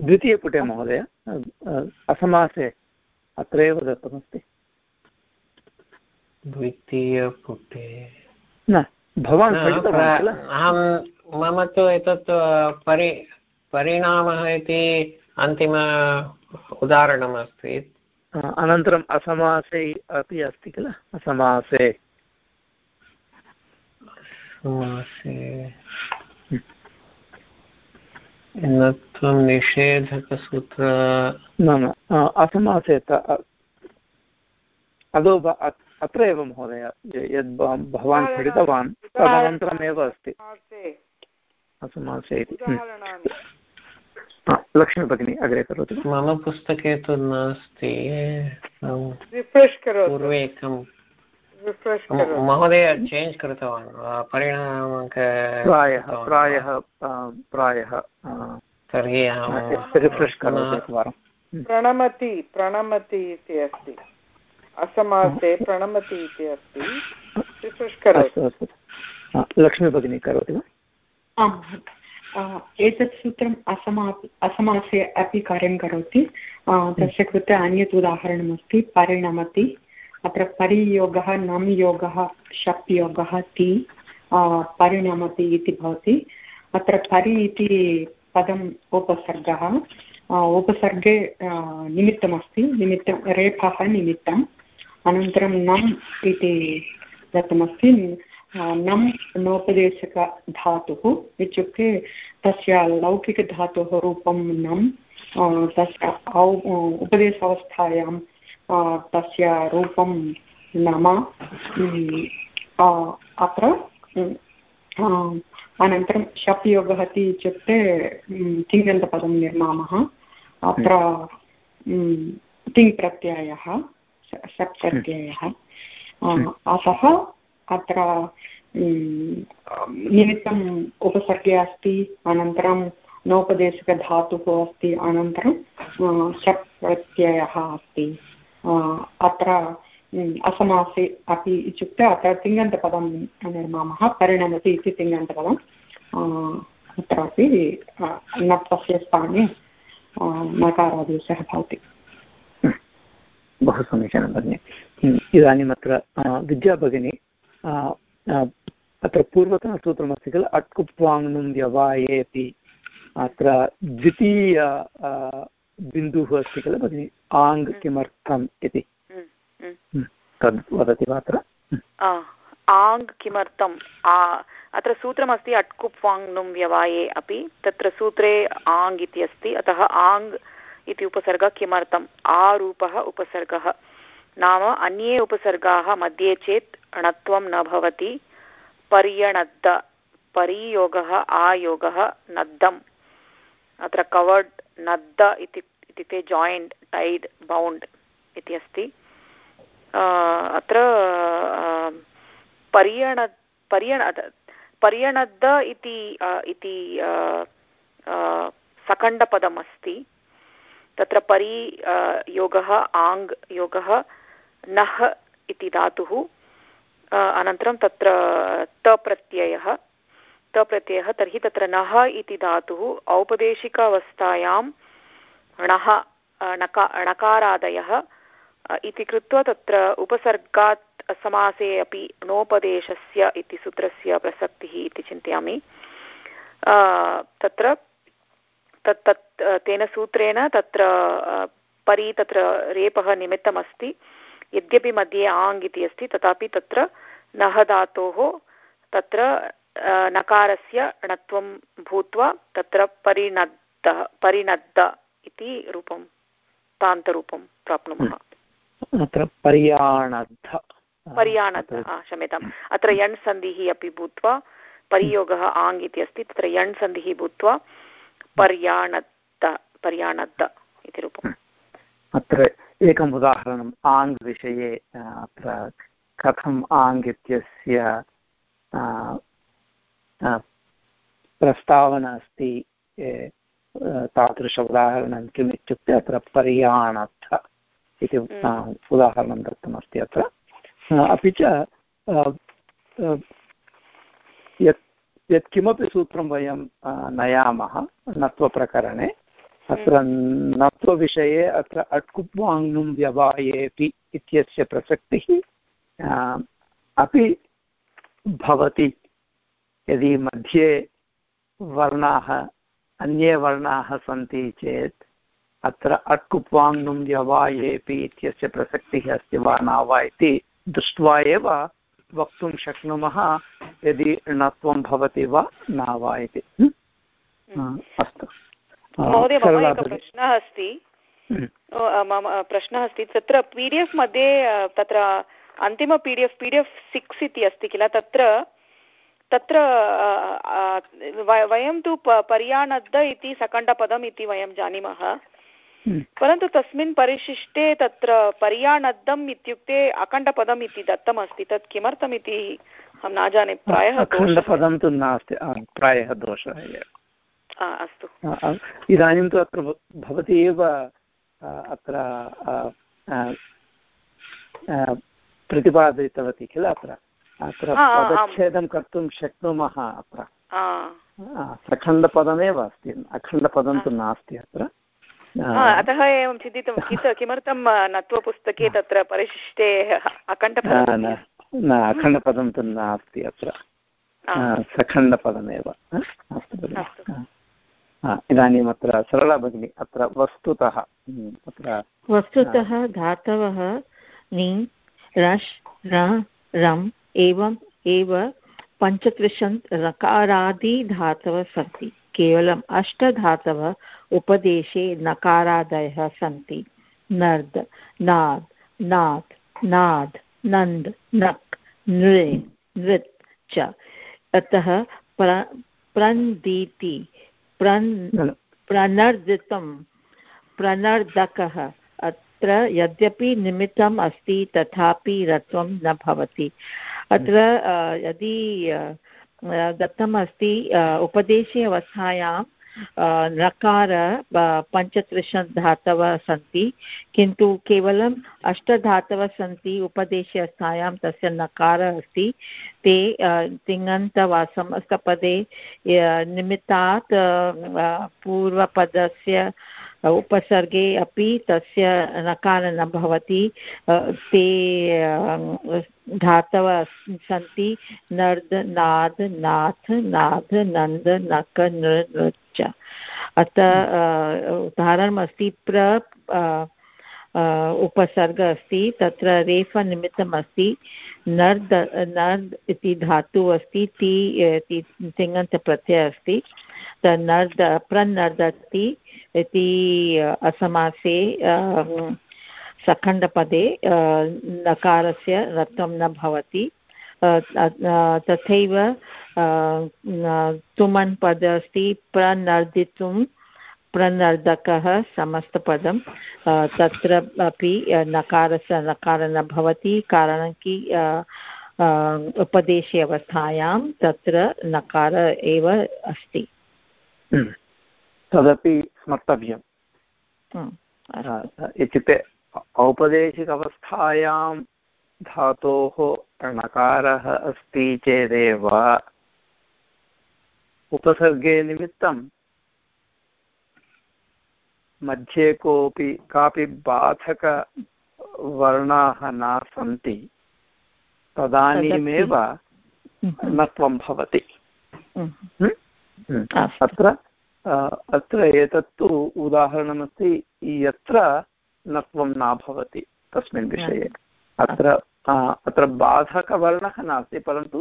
द्वितीयपुटे महोदय असमासे अत्रैव दत्तमस्ति। द्वितीयपुटे। न भवान् अहं मम तु एतत् परि परिणामः इति अन्तिम उदाहरणम् अस्ति अनन्तरम् असमासे अपि अस्ति किल? असमासे समासे न त्वं निषेधकसूत्र। न न असमासे अदो अत्र एव महोदय यद् भवान् पठितवान् तदनन्तरमेव अस्ति। असमासे इति लक्ष्मीभगिनी अग्रे करोतु। मम पुस्तके तु नास्ति। पूर्वे एकं महोदय चेञ्ज् कृतवान् परिणामक प्रायः प्रायः प्रायः तर्हि अहं रिफ्रेश् करोतु एकवारं प्रणमति प्रणमति इति अस्ति। असमासे प्रणमति इति अस्ति। रिफ्रेश् करोतु। अस्तु अस्तु। लक्ष्मीभगिनी करोति वा? आम् एतत् सूत्रम् असमा असमासे अपि कार्यं करोति। तस्य कृते अन्यत् उदाहरणमस्ति परिणमति। अत्र परियोगः नम् योगः शप् योगः ति परिणमति इति भवति। अत्र परि इति पदम् उपसर्गः। उपसर्गे निमित्तमस्ति। निमित्तं, रेफः निमित्तम्। अनन्तरं नम् इति दत्तमस्ति। नम् नोपदेशकधातुः इत्युक्ते तस्य लौकिकधातोः रूपं नम्। तस्य औ उपदेशावस्थायां तस्य रूपं नाम अत्र अनन्तरं शप् योगः इति इत्युक्ते तिङन्तपदं निर्मामः। अत्र तिङ्प्रत्ययः शप् प्रत्ययः अतः अत्र निमित्तम् उपसर्गे अस्ति अनन्तरं नोपदेशकधातुः अस्ति अनन्तरं शप् प्रत्ययः अस्ति। अत्र असमासे अपि इत्युक्ते अत्र तिङन्तपदं निर्मामः, परिणमति इति तिङन्तपदम् अत्रापि नत्वस्य स्थाने नकारादेशः भवति। बहु समीचीनं भगिनि। इदानीम् अत्र विद्या भगिनी अत्र पूर्वतनसूत्रमस्ति किल अट्कुप्वाङ्नुं व्यवायेति अत्र द्वितीय बिन्दुः अस्ति किल भगिनि आङ् किमर्थम् इति। तद् वदति वा अत्र? आङ् किमर्थम्? अत्र सूत्रमस्ति अट्कुप् वाङ्नुं व्यवाये अपि तत्र सूत्रे आङ् इति अस्ति अतः आङ् इति उपसर्गः किमर्थम्? आरूपः उपसर्गः। नाम अन्ये उपसर्गाः मध्ये चेत् णत्वं न भवति पर्यणद्द परियोगः आयोगः नद्दम्। अत्र कवर्ड् नद्द इति इत्युक्ते जायिण्ट् टैड् बौण्ड् इति अस्ति। अत्र पर्यण पर्यण पर्यणद्द इति इति सकण्डपदम् अस्ति। तत्र परि योगः आङ् योगः, नः इति धातुः। अनन्तरं तत्र तप्रत्ययः तप्रत्ययः तर्हि तत्र नः इति धातुः औपदेशिकावस्थायां णः णका णकारादयः इति कृत्वा तत्र उपसर्गात् समासे अपि णोपदेशस्य इति सूत्रस्य प्रसक्तिः इति चिन्तयामि। तत्र तत् तत् तेन सूत्रेण तत्र परि तत्र रेपः निमित्तमस्ति। यद्यपि मध्ये आङ् इति अस्ति, तथापि तत्र नः धातोः तत्र नकारस्य णत्वं भूत्वा तत्र परिणद्द परिणद्द इति रूपं तान्तरूपं प्राप्नुमः। अत्र पर्याणद्ध। पर्याणद्ध क्षम्यताम्। अत्र यण् सन्धिः अपि भूत्वा परियोगः आङ् इति अस्ति तत्र यण् सन्धिः भूत्वा पर्याणद्द पर्याणद्द इति रूपम्। अत्र एकम् उदाहरणम् आङ् विषये अत्र कथम् आङ् इत्यस्य प्रस्तावना अस्ति तादृश उदाहरणं किम् इत्युक्ते अत्र पर्याणथ इति उदाहरणं दत्तमस्ति अत्र. अपि च यत् यत्किमपि सूत्रं वयं नयामः नत्वप्रकरणे अत्र नत्वविषये अत्र अट्कुप्वाङ्नुं व्यवायेपि इत्यस्य प्रसक्तिः अपि भवति। यदि मध्ये वर्णाः अन्ये वर्णाः सन्ति चेत् अत्र अट्कुप्वाङ्नुं व्यवायेपि इत्यस्य प्रसक्तिः अस्ति वा न वा इति दृष्ट्वा एव वक्तुं शक्नुमः यदि णत्वं भवति वा न वा इति। अस्तु। महोदय मम एकः प्रश्नः अस्ति। मम प्रश्नः अस्ति। तत्र पी डि एफ् मध्ये तत्र अन्तिम P D F P D F six इति अस्ति किल? तत्र तत्र वयं तु पर्याणद्द इति सकण्डपदम् इति वयं जानीमः। परन्तु तस्मिन् परिशिष्टे तत्र पर्याणद्दम् इत्युक्ते अखण्डपदम् इति दत्तमस्ति। तत् किमर्थमिति अहं न जाने। प्रायः अखण्डपदं तु नास्ति। प्रायः दोषः एव। अस्तु। इदानीं तु अत्र भवती एव अत्र प्रतिपादितवती किल अत्र? अत्र पदच्छेदं कर्तुं शक्नुमः अत्र. सखण्डपदमेव अस्ति अखण्डपदं तु नास्ति अत्र. अतः एवं चिन्तितं किमर्थं नत्वपुस्तके तत्र परिशिष्टे अखण्डपदं न अखण्डपदं तु नास्ति अत्र. सखण्डपदमेव अस्तु इदानीम् अत्र सरला भगिनी अत्र वस्तुतः अत्र वस्तुतः धातवः नि रश् र रम् एवम् एव पञ्चत्रिंशत् रकारादिधातवः सन्ति। केवलम् अष्टधातवः उपदेशे नकारादयः सन्ति। नर्द नाद् नात् नाद् नन्द् नक् नृ नृत् च। अतः प्र प्रन्दीति प्रन् प्रनर्दितं प्रनर्दकः अत्र यद्यपि निमित्तम् अस्ति तथापि रत्वं न भवति। अत्र यदि दत्तमस्ति उपदेशे अवस्थायां नकार पञ्चत्रिंशत् धातवः सन्ति, किन्तु केवलम् अष्टधातवः सन्ति उपदेशे अवस्थायां तस्य नकारः अस्ति, ते तिङन्तवासमस्तपदे निमित्तात् पूर्वपदस्य उपसर्गे अपि तस्य नकार न भवति ते धातव सन्ति। नर्द, नाद, नाथ नाद नन्द, नक, नृ च अतः उदाहरणमस्ति प्र उपसर्ग अस्ति, तत्र रेफनिमित्तम् अस्ति नर्द नर्द इति धातुः अस्ति, ति तिङन्तप्रत्ययः अस्ति नर्द, प्रनर्दति इति असमासे सखण्डपदे नकारस्य रत्वं न भवति तथैव तुमन् पद अस्ति प्रनर्दितुं प्रनर्दकः समस्तपदं तत्र अपि नकारस्य नकार न भवति कारणं कि उपदेशे अवस्थायां तत्र नकार एव अस्ति। तदपि स्मर्तव्यम्। इत्युक्ते औपदेशिक अवस्थायां धातोः णकारः अस्ति चेदेव। उपसर्गे निमित्तं मध्ये कोऽपि कापि बाधकवर्णाः न सन्ति तदानीमेव नत्वं भवति। अत्र अत्र एतत्तु उदाहरणमस्ति यत्र नत्वं न भवति तस्मिन् विषये। अत्र अत्र बाधकवर्णः नास्ति परन्तु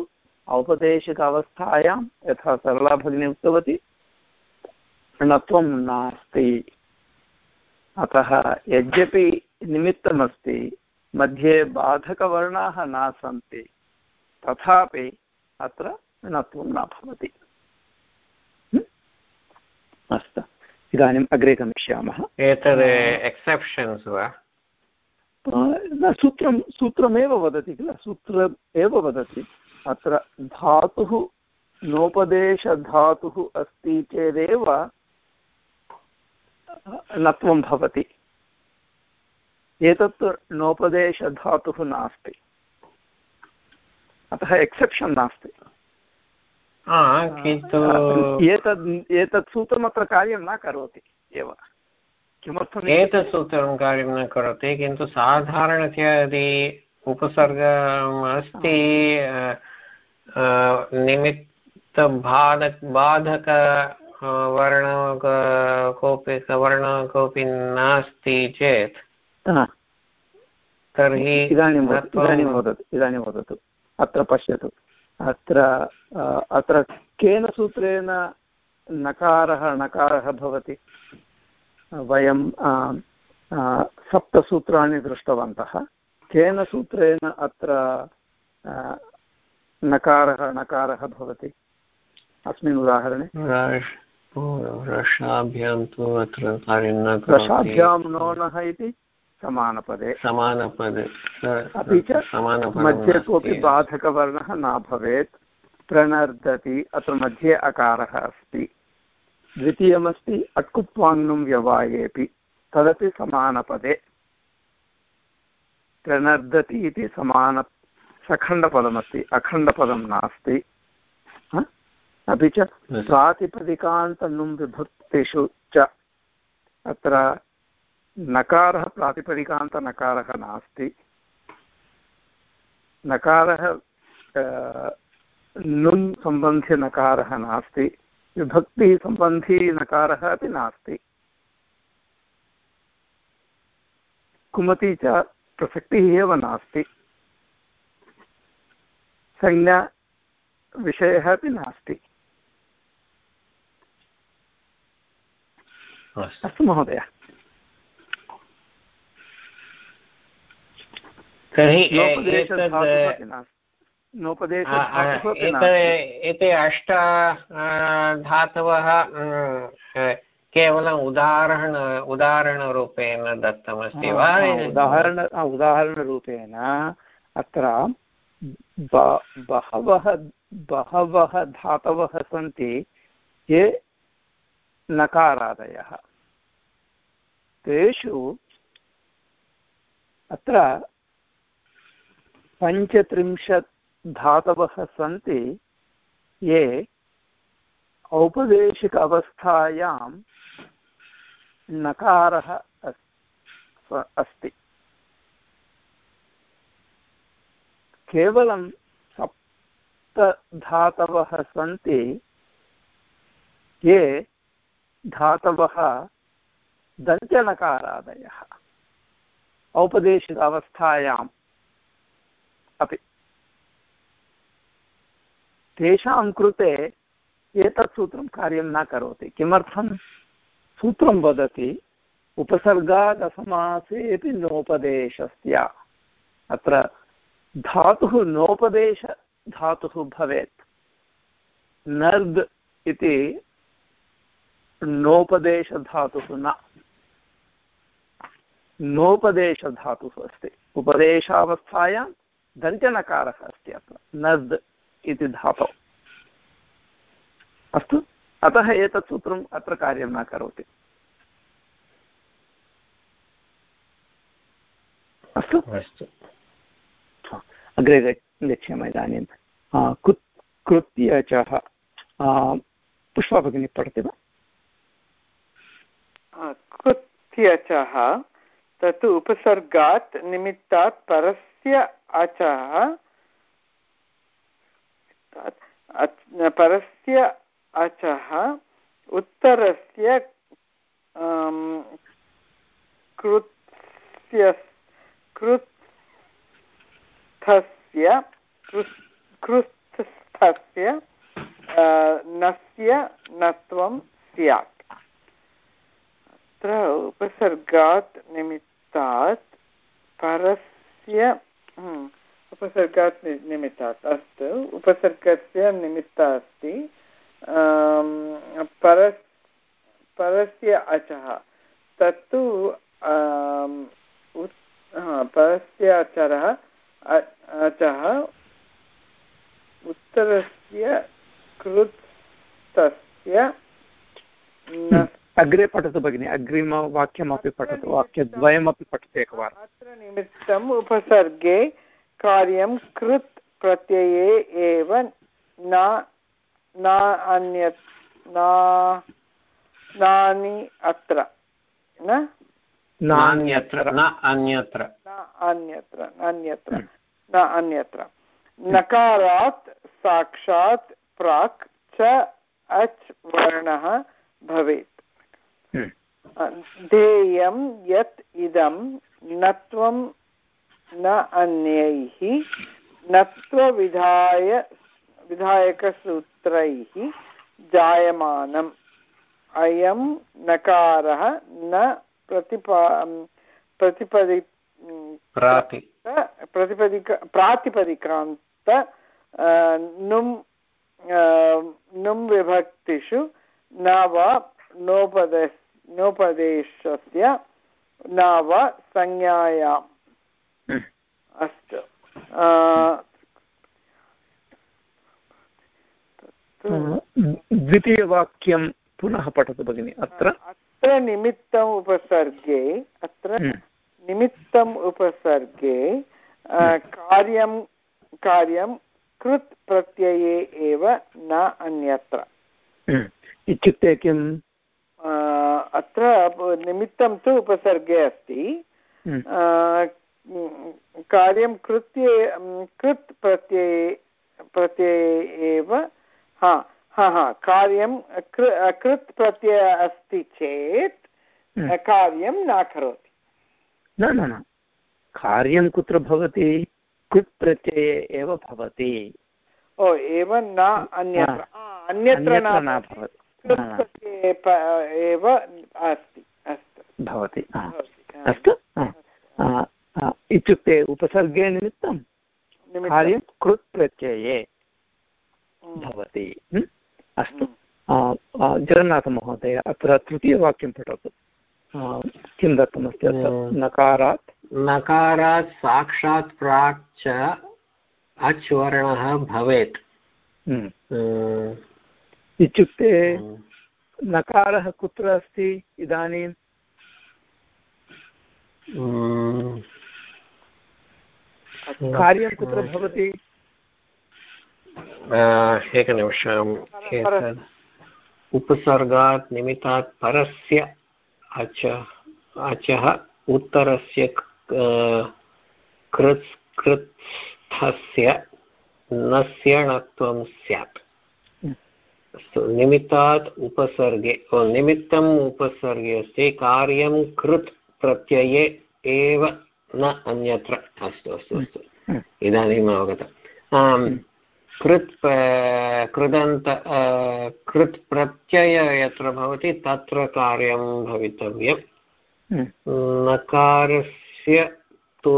औपदेशिक अवस्थायां यथा सरला भगिनी उक्तवती णत्वं नास्ति। अतः यद्यपि निमित्तमस्ति मध्ये बाधकवर्णाः न सन्ति तथापि अत्र णत्वं न भवति। अस्तु। इदानीम् अग्रे गमिष्यामः। एतद् एक्सेप्शन्स् वा? न सूत्रं सूत्रमेव वदति किल? सूत्र एव वदति। अत्र धातुः नोपदेशधातुः अस्ति चेदेव नत्वं भवति। एतत् नोपदेशधातुः नास्ति। अतः एक्सेप्शन् नास्ति। किन्तु एतद् एतत् सूत्रमत्र कार्यं न करोति एव। किमर्थम् एतत् सूत्रं कार्यं न करोति किन्तु साधारणतया यदि उपसर्गम् अस्ति निमित्तबाधक बाधक वर्ण कोऽपि वर्ण कोऽपि नास्ति चेत् तर्हि इदानीं इदानीं वदतु इदानीं वदतु अत्र पश्यतु अत्र अत्र केन सूत्रेण नकारः णकारः भवति वयं सप्तसूत्राणि दृष्टवन्तः केन सूत्रेण अत्र नकारः णकारः भवति अस्मिन् उदाहरणे रसाभ्यां तु अत्र कार्यं न रसाभ्यां नोनः इति समानपदे। समानपदे। अपि च मध्ये कोऽपि बाधकवर्णः न भवेत्। प्रणर्दति अत्र मध्ये अकारः अस्ति। द्वितीयमस्ति अट्कुत्वाङ्नं व्यवायेपि तदपि समानपदे। प्रणर्दति इति समान सखण्डपदमस्ति अखण्डपदं नास्ति। अपि च प्रातिपदिकान्तनुं विभक्तिषु च अत्र नकारः प्रातिपदिकान्तनकारः नास्ति। नकारः नुन् सम्बन्धिनकारः नास्ति विभक्तिसम्बन्धी अपि नास्ति। कुमति च प्रसक्तिः एव नास्ति। संज्ञाविषयः अपि नास्ति। अस्तु महोदय तर्हि एते अष्ट धातवः केवलम् उदाहरण उदाहरणरूपेण दत्तमस्ति वा? उदाहरण उदाहरणरूपेण अत्र बहवः बहवः धातवः सन्ति ये नकारादयः। तेषु अत्र पञ्चत्रिंशत् धातवः सन्ति ये औपदेशिक अवस्थायां नकारः अस्ति। केवलं सप्तधातवः सन्ति ये धातवः दन्तनकारादयः औपदेशिक अवस्थायाम् अपि। तेषां कृते एतत् सूत्रं कार्यं न करोति। किमर्थं? सूत्रं वदति उपसर्गादसमासेपि नोपदेशस्य अत्र धातुः नोपदेशधातुः भवेत्। नर्द् इति नोपदेशधातुः न। नोपदेशधातुः अस्ति। उपदेशावस्थायां दन्त्यनकारः अस्ति अत्र। नर्द् इति धातौ। अस्तु? अतः एतत् सूत्रम् अत्र कार्यं न करोति। अस्तु? अस्तु। अग्रे गच्छामः इदानीं। कुत् कृत्य च पुष्पा भगिनी पठति वा? कृत्य च तत् उपसर्गात् निमित्तात् परस्य अचः परस्य अचः, उत्तरस्य कृत्स्य कृत्स्थस्य कृत्स्थस्य नस्य, नत्वं स्यात्। अत्र उपसर्गात् निमित्तात् परस्य हम्म, उपसर्गात् निमित्तात् अस्तु उपसर्गस्य निमित्ता अस्ति पर परस्य अचः तत्तु परस्य अचरः अचः उत्तरस्य कृतस्य अग्रे पठतु भगिनि अग्रिमवाक्यमपि पठतु वाक्यद्वयमपि पठतु एकवारम् अत्र निमित्तम् उपसर्गे कार्यं कृत् प्रत्यये एव न न अन्यत् नानि अत्र न? नान्यत्र न अन्यत्र। न अन्यत्र अन्यत्र न अन्यत्र। नकारात् साक्षात् प्राक् च अच् वर्णः भवेत्। ध्येयं यत् इदं नत्वं न अन्यैः नत्वविधाय विधायकसूत्रैः जायमानम्। अयं नकारः न प्रतिपा प्रतिपदि प्रतिपदिक प्रातिपदिकान्त नुम् नुम् विभक्तिषु न वा नोपद नोपदेशस्य न वा संज्ञायाम् हम्म। अस्तु द्वितीयवाक्यं पुनः पठतु भगिनि अत्र अत्र निमित्तम् उपसर्गे अत्र हम्म। निमित्तम् उपसर्गे हम्म। कार्यं कार्यं कृत् प्रत्यये एव न अन्यत्र इत्युक्ते किम् अत्र निमित्तं तु उपसर्गे अस्ति। हम्म। कार्यं कृत्य कृत् प्रत्यये प्रत्यये एव हा हा हा कार्यं कृत् प्रत्यय अस्ति चेत् हम्म। कार्यं न करोति। न न न कार्यं कुत्र भवति कृत् प्रत्यये एव भवति। ओ एवं न अन्यत्र। अन्यत्र न भवति। एव अस्ति अस्तु भवति अस्तु इत्युक्ते उपसर्गे निमित्तं कार्यं कृत् प्रत्यये भवति अस्तु। जगन्नाथमहोदय अत्र तृतीयवाक्यं पठतु। किं दत्तमस्ति अत्र? नकारात्? नकारात् साक्षात् प्राक् च अच् वर्णः भवेत् इत्युक्ते नकारः कुत्र अस्ति इदानीं? कार्यं कुत्र भवति? एकनिमिषम् उपसर्गात् निमित्तात् परस्य अच अचः उत्तरस्य कृत् कृत्स्थस्य नस्य णत्वं स्यात्। अस्तु। निमित्तात् उपसर्गे निमित्तम् उपसर्गे अस्ति कार्यं कृत् प्रत्यये एव न अन्यत्र। अस्तु अस्तु अस्तु। इदानीम् अवगतम् कृत् कृदन्त कृत् प्रत्यय यत्र भवति तत्र कार्यं भवितव्यं नकारस्य तु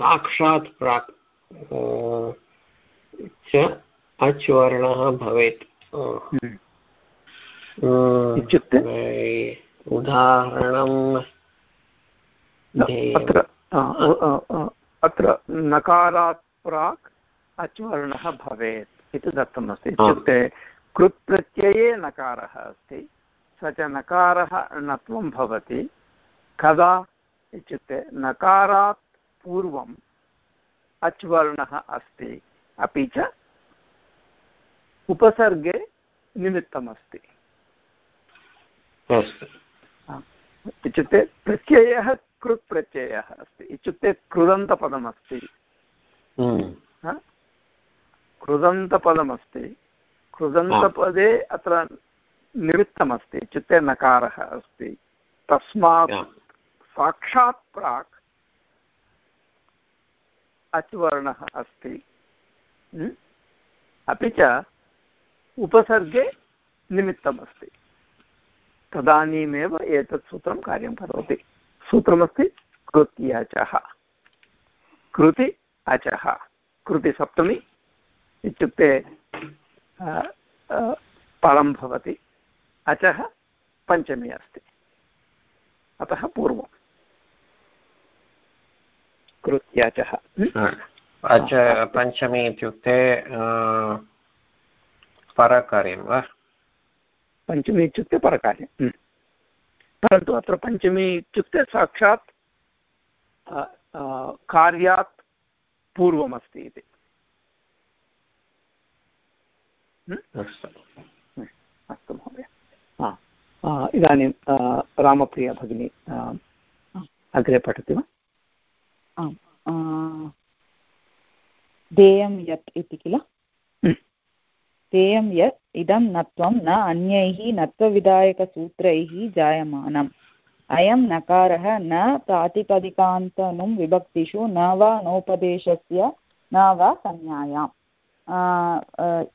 साक्षात् प्राक् च अच् वर्णः भवेत्। हम्म। इत्युक्ते? उदाहरणम् अत्र अत्र नकारात् प्राक् अच् वर्णः भवेत् इति दत्तमस्ति इत्युक्ते कृत् प्रत्यये नकारः अस्ति स च नकारः णत्वं भवति। कदा? इत्युक्ते नकारात् पूर्वम् अच् वर्णः अस्ति अपि च उपसर्गे निमित्तमस्ति। इत्युक्ते प्रत्ययः कृत् प्रत्ययः अस्ति। इत्युक्ते कृदन्तपदमस्ति। हम्म। कृदन्तपदमस्ति। कृदन्तपदे अत्र निमित्तमस्ति। इत्युक्ते नकारः अस्ति। तस्मात् साक्षात् प्राक् अच्वर्णः अस्ति। हम्म। अपि च उपसर्गे निमित्तमस्ति। तदानीमेव एतत् सूत्रं कार्यं करोति। सूत्रमस्ति कृत्यचः कृति अचः। कृतिसप्तमी इत्युक्ते पलं भवति। अचः पञ्चमी अस्ति। अतः पूर्वं कृत्याचः पञ्चमी इत्युक्ते परकार्यं वा पञ्चमी इत्युक्ते परकार्यं परन्तु अत्र पञ्चमी इत्युक्ते साक्षात् कार्यात् पूर्वमस्ति इति। अस्तु। महोदय। इदानीं रामप्रिया भगिनी अग्रे पठति वा? आम् देयं यत् इति किल? देयं यत् इदं नत्वं न अन्यैः नत्वविधायकसूत्रैः जायमानम्। अयं नकारः न प्रातिपदिकान्तनुं विभक्तिषु न वा नोपदेशस्य न वा संज्ञायाम्।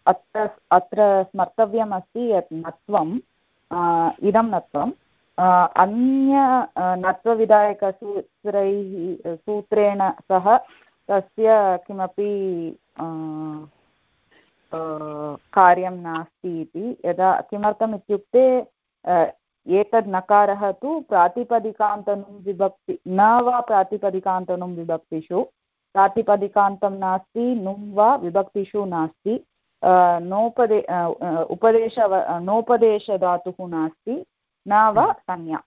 अत्र अत्र स्मर्तव्यमस्ति यत् नत्वं इदं नत्वम् अन्य नत्वविधायकसूत्रैः, सूत्रेण सह तस्य किमपि कार्यं नास्ति इति। यदा किमर्थम् इत्युक्ते एतद् नकारः तु प्रातिपदिकान्तनुं विभक्ति न वा प्रातिपदिकान्तनुं विभक्तिषु प्रातिपदिकान्तं नास्ति नुं वा विभक्तिषु नास्ति। नोपदे उपदेश नोपदेशधातुः नास्ति न वा संज्ञा।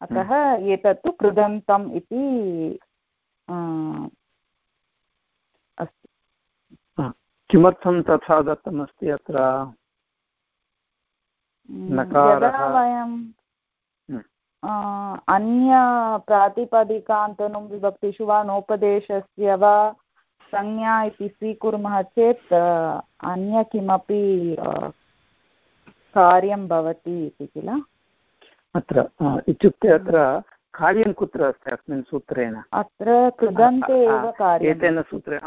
अतः एतत्तु कृदन्तम् इति अस्ति किमर्थं तथा दत्तमस्ति अत्र? यदा वयं अन्य विभक्तिषु वा नोपदेशस्य वा संज्ञा इति स्वीकुर्मः चेत् अन्य किमपि कार्यं भवति इति किल? अत्र इत्युक्ते अत्र कार्यं कुत्र अस्ति अस्मिन् सूत्रेण? अत्र कृदन्ते एव कार्यम् एतेन सूत्रे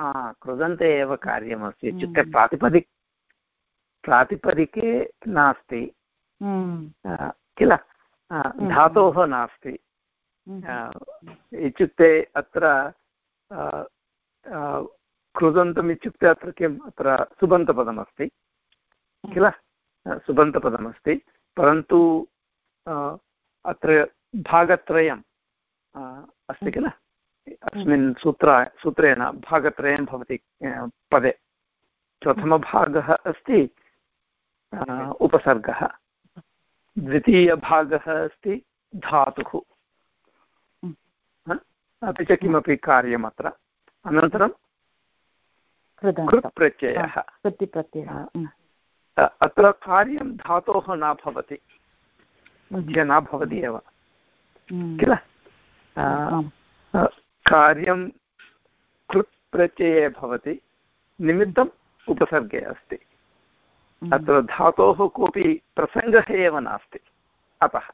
कृदन्ते एव कार्यमस्ति इत्युक्ते प्रातिपदिक प्रातिपदिके नास्ति। किल? धातोः नास्ति। इत्युक्ते अत्र कृदन्तम् इत्युक्ते अत्र किम्? अत्र सुबन्तपदमस्ति। किल? सुबन्तपदमस्ति। परन्तु अत्र भागत्रयम् अस्ति किल? अस्मिन् सूत्र सूत्रेण भागत्रयं भवति पदे। प्रथमभागः अस्ति उपसर्गः। द्वितीयभागः अस्ति धातुः। अपि च किमपि कार्यम् अत्र? अनन्तरं कृत् प्रत्ययः अत्र कार्यं धातोः न भवति। मध्ये न भवति एव। किल? कार्यं कृत् प्रत्यये भवति निमित्तम् उपसर्गे अस्ति। अत्र धातोः कोऽपि प्रसङ्गः एव नास्ति। अतः।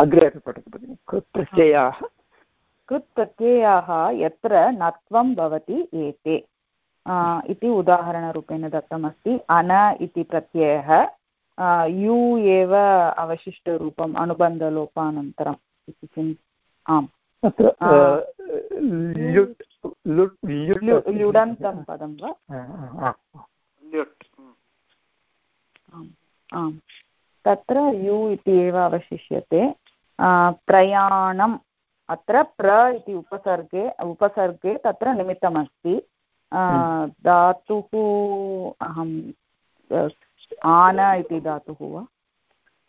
अग्रे अपि पठतु भगिनि। कृत् प्रत्ययाः कृत् प्रत्ययाः यत्र नत्वं भवति एते। इति उदाहरणरूपेण दत्तमस्ति। अन इति प्रत्ययः। यु एव अवशिष्टरूपम् अनुबन्धलोपानन्तरम् इति किम् आम्। तत्र ल्युडन्तं पदं वा? आम् तत्र यु इति एव अवशिष्यते। प्रयाणम् अत्र प्र इति उपसर्गे उपसर्गे तत्र निमित्तमस्ति। धातुः अहं आन इति धातुः वा?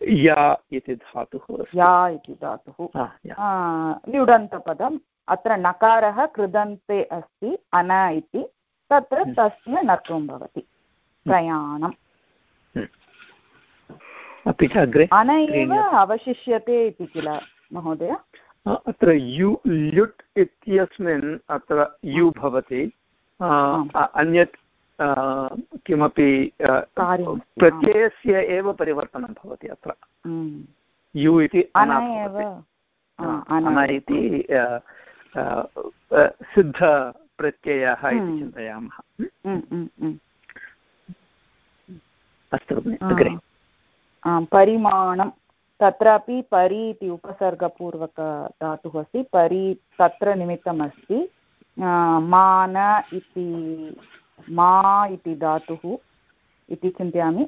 या इति धातुः या इति धातुः। ल्युडन्तपदम् अत्र नकारः कृदन्ते अस्ति अन इति। तत्र तस्य नत्वं भवति। प्रयाणम्। अपि च अग्रे अन एव अवशिष्यते इति किल महोदय? अत्र यु ल्युट् इत्यस्मिन् अत्र यु भवति। अन्यत् किमपि प्रत्ययस्य एव परिवर्तनं भवति अत्र। यु इति अन इति सिद्धप्रत्ययः इति चिन्तयामः। अस्तु अग्रे। परिमाणं तत्रापि परि इति उपसर्गपूर्वकधातुः अस्ति। परि तत्र निमित्तमस्ति। मान इति मा इति धातुः इति चिन्तयामि।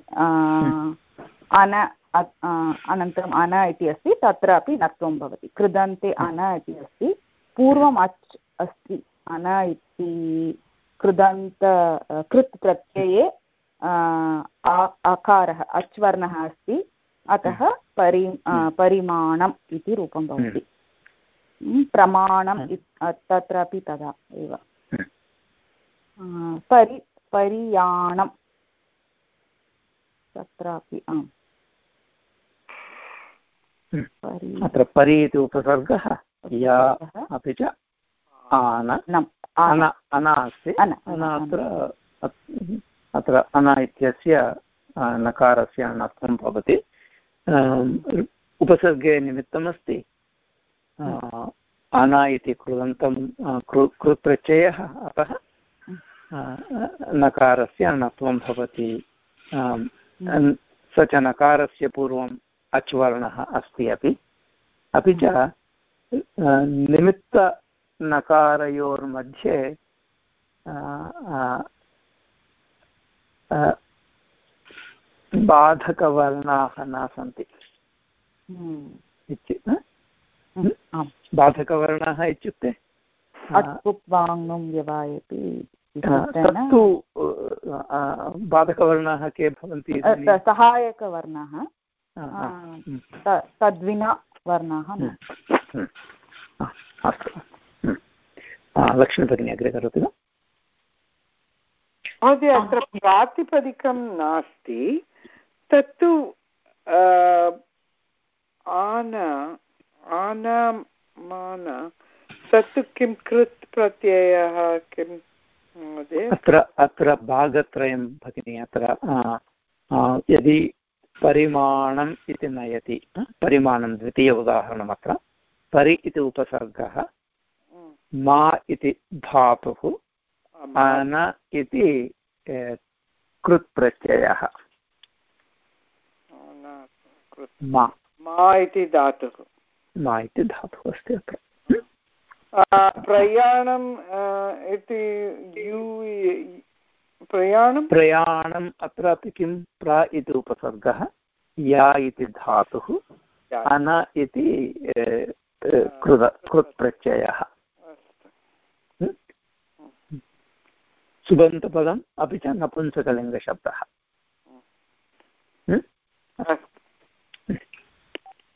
अन अनन्तरम् अन इति अस्ति तत्रापि नत्वं भवति। कृदन्ते अन इति अस्ति। पूर्वम् अच् अस्ति। अन इति कृदन्त कृत् प्रत्यये अकारः अच् वर्णः अस्ति। अतः परि परिमाणम् इति रूपं भवति। प्रमाणं तत्रापि तथा एव। परि परियाणं तत्रापि आम् अत्र परि इति उपसर्गः या अपि च आन अन अन अस्ति अत्र अत्र अन इत्यस्य नकारस्य नत्वं भवति उपसर्गे निमित्तमस्ति अन इति कृदन्तं कृप्रत्ययः अतः नकारस्य नत्वं भवति। स च नकारस्य पूर्वम् अच् वर्णः अस्ति अपि। अपि च निमित्तनकारयोर्मध्ये बाधकवर्णाः न सन्ति। बाधकवर्णाः इत्युक्ते तत्तु बाधकवर्णाः के भवन्ति सहायकवर्णाः? तद्विना वर्णाः अस्तु लक्ष्मीभगिनी अग्रे करोति वा? महोदय अत्र प्रातिपदिकं नास्ति। तत्तु आन आनमान तत्तु किं कृत् प्रत्ययः किं अत्र अत्र भागत्रयं भगिनि अत्र यदि परिमाणम् इति नयति परिमाणं द्वितीय उदाहरणम् अत्र परि इति उपसर्गः मा इति धातुः अन इति कृत् प्रत्ययः। मा इति धातुः। मा इति धातुः अस्ति अत्र। प्रयाणम् इति यु प्रयाणं प्रयाणम् अत्रापि किं प्र इति उपसर्गः या इति धातुः अन इति कृत कृत् प्रत्ययः सुबन्तपदम् अपि च नपुंसकलिङ्गशब्दः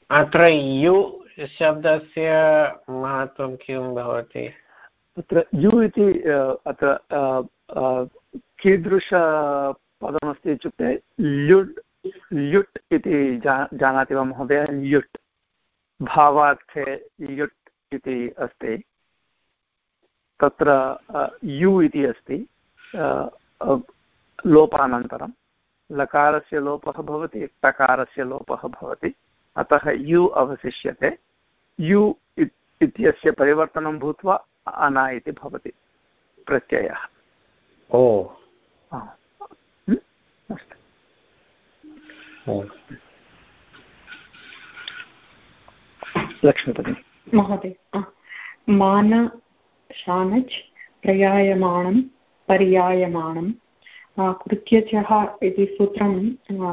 अत्र यु शब्दस्य महत्त्वं किं भवति? अत्र यु इति अत्र कीदृशपदमस्ति इत्युक्ते ल्युट् ल्युट् इति जा, जानाति वा महोदय? ल्युट्, भावार्थे ल्युट् इति अस्ति। तत्र यु इति अस्ति लोपानन्तरं। लकारस्य लोपः भवति, टकारस्य लोपः भवति। अतः यु अवशिष्यते। यु इत्यस्य परिवर्तनं भूत्वा अना इति भवति प्रत्ययः। ओ। अस्तु। लक्ष्मीपतिनी महोदय मान शानच् प्रयायमाणं पर्यायमाणं कृत्यचः इति सूत्रं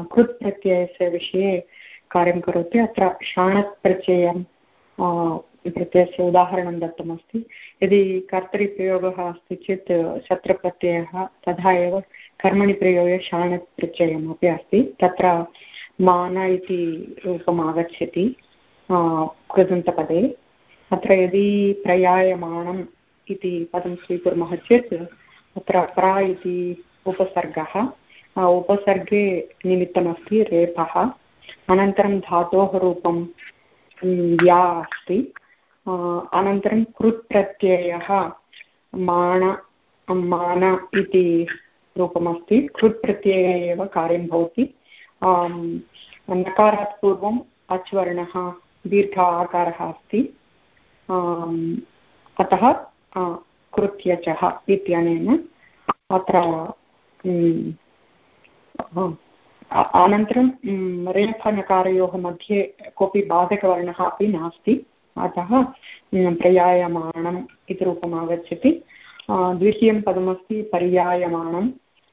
कृत् प्रत्ययस्य विषये कार्यं करोति अत्र शाणत् प्रत्ययं प्रत्ययस्य उदाहरणं दत्तमस्ति। यदि कर्तरिप्रयोगः अस्ति चेत् शत्रप्रत्ययः तथा एव कर्मणि प्रयोगे शाणत् प्रत्ययम् अपि अस्ति। तत्र मान इति रूपम् आगच्छति कृदन्तपदे। अत्र यदि प्रयायमाणम् इति पदं स्वीकुर्मः चेत्, अत्र प्रा इति उपसर्गः उपसर्गे निमित्तमस्ति रेपः। अनन्तरं धातोः रूपं या अस्ति अनन्तरं कृत् प्रत्ययः माण मान इति रूपमस्ति। कृत् प्रत्यये एव कार्यं भवति। नकारात् पूर्वम् अच्वर्णः दीर्घ आकारः अस्ति अतः कृत्यचः इत्यनेन अत्र अनन्तरं रेफनकारयोः मध्ये कोऽपि बाधकवर्णः अपि नास्ति। अतः प्रयायमाणम् इति रूपम् आगच्छति। द्वितीयं पदमस्ति पर्यायमाणम्।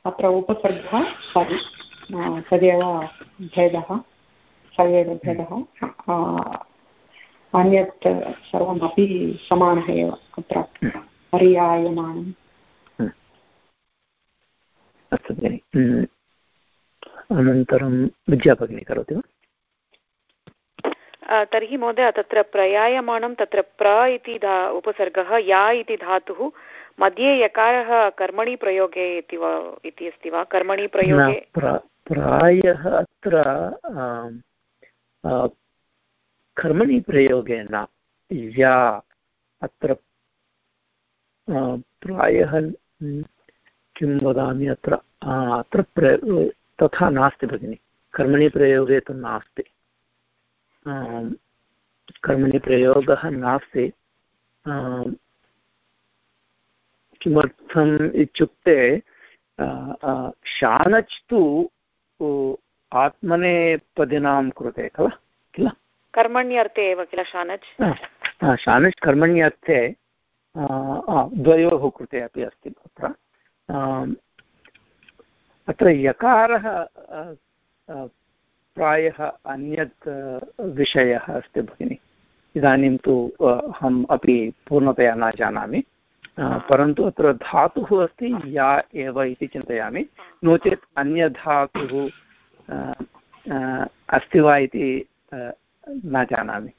अत्र उपसर्गः परि तदेव भेदः, स एव भेदः। अन्यत् सर्वमपि समानः एव। अत्र पर्यायमानम् अस्तु अनन्तरं विद्याभगिनी करोति वा? तर्हि महोदय तत्र प्रयायमाणं तत्र प्र इति धा उपसर्गः या इति धातुः मध्ये यकारः कर्मणि प्रयोगे इति वा इति अस्ति वा? कर्मणि प्रयोगे? प्रायः अत्र कर्मणि प्रयोगे न या अत्र प्रायः किं वदामि अत्र अत्र प्र तथा नास्ति भगिनि। कर्मणि प्रयोगे तु नास्ति। कर्मणि प्रयोगः नास्ति। किमर्थम् इत्युक्ते शानच् तु आत्मनेपदिनां कृते खल? किल? कर्मण्यर्थे एव किल शानच् शानच् कर्मण्यर्थे द्वयोः कृते अपि अस्ति तत्र। अत्र यकारः प्रायः अन्यत् विषयः अस्ति भगिनि। इदानीं तु अहम् अपि पूर्णतया न जानामि। परन्तु अत्र धातुः अस्ति, या एव इति चिन्तयामि। नो चेत् अन्यधातुः अस्ति वा इति न जानामि।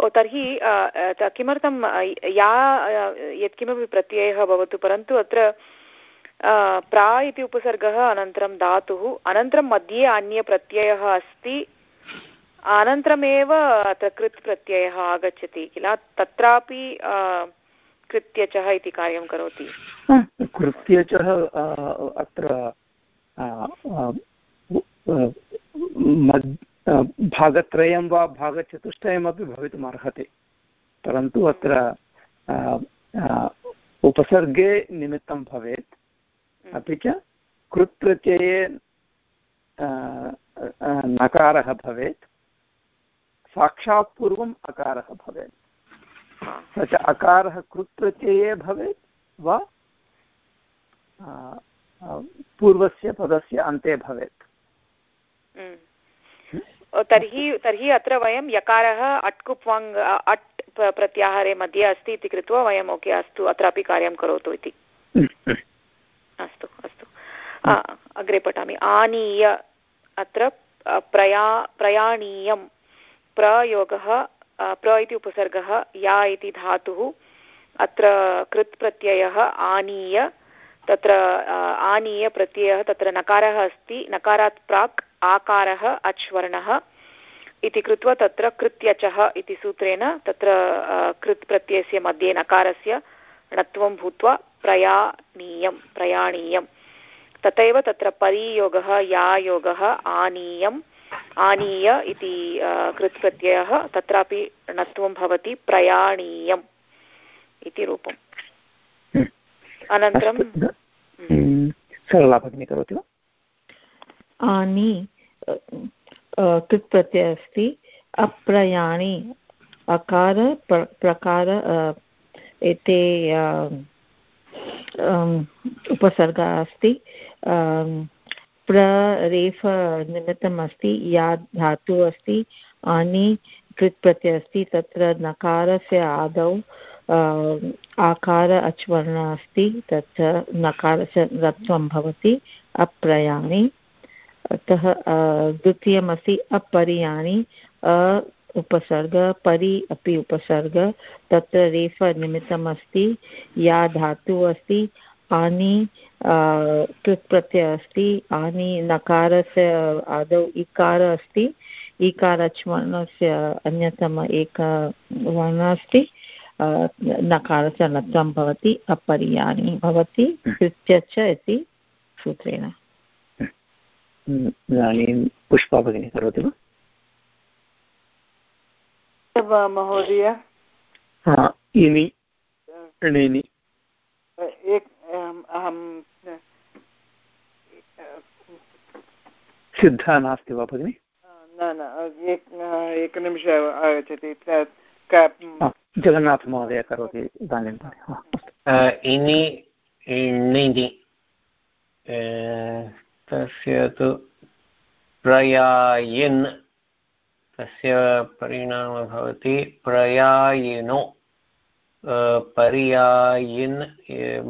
ओ, तर्हि किमर्थं, या यत्किमपि प्रत्ययः भवतु, परन्तु अत्र प्रा इति उपसर्गः अनन्तरं धातुः, अनन्तरं मध्ये अन्यप्रत्ययः अस्ति, अनन्तरमेव अत्र कृत् प्रत्ययः आगच्छति, किल तत्रापि कृत्यचः इति कार्यं करोति। कृत्यचः अत्र भागत्रयं वा भागचतुष्टयमपि भवितुम् अर्हति परन्तु अत्र उपसर्गे निमित्तं भवेत्। अपि च कृत्प्रत्यये नकारः भवेत्। साक्षात् पूर्वम् अकारः भवेत्। स च अकारः कृत्प्रत्यये भवेत् वा पूर्वस्य पदस्य अन्ते भवेत्। तर्हि तर्हि अत्र वयं यकारः अट्कुप्वाङ् अट् प्रत्याहारे मध्ये अस्ति इति कृत्वा वयम् ओके अस्तु अत्रापि कार्यं करोतु इति। अस्तु अस्तु। अग्रे पठामि। आनीय, अत्र प्रया, प्रयाणीयं। प्रयोगः प्र इति उपसर्गः, या इति धातुः। अत्र कृत् प्रत्ययः, आनीय, तत्र आनीय प्रत्ययः, तत्र नकारः अस्ति। नकारात् प्राक्, आकारः, अच्वर्णः। इति कृत्वा तत्र कृत्यचः इति सूत्रेण तत्र कृत् प्रत्ययस्य मध्ये नकारस्य णत्वं भूत्वा प्रयाणीयं प्रयाणीयं। तथैव तत्र परियोगः यायोगः आनीयम् आनीय। इति कृत् प्रत्ययः तत्रापि णत्वं भवति प्रयाणीयम् इति रूपम्। हम्म। अनन्तरं हम्म। सरला भगिनी करोति वा? आनी कृत् प्रत्ययः अस्ति। अप्रयाणि अकार प्रकार एते उपसर्गः अस्ति। प्ररेफ निमित्तम् अस्ति या धातुः अस्ति आनि कृत् प्रत्ययः अस्ति, तत्र नकारस्य आदौ आकार अच्वर्णः अस्ति, तत्र नकारस्य रत्वं भवति, अप्रयाणि। अतः द्वितीयमस्ति अपरियाणि, अ उपसर्ग, परि अपि उपसर्ग, तत्र रेफ निमित्तम् अस्ति या धातुः अस्ति, आनि कृत् प्रत्ययः अस्ति, आनि नकारस्य आदौ इकार अस्ति इकारच्वर्णस्य अन्यतम एक वर्णः अस्ति नकारस्य लत्वं भवति, अपरियाणि भवति कृत्य च इति सूत्रेण। इदानीं पुष्पा भगिनी करोति वा? महोदय? इनि णिनि अहं सिद्धा नास्ति वा भगिनि? न न एकनिमिष आगच्छति जगन्नाथमहोदय करोति इदानीं इनि इणिनि तस्य तु प्रयायिन् तस्य परिणामः भवति प्रयायिनो। पर्यायिन्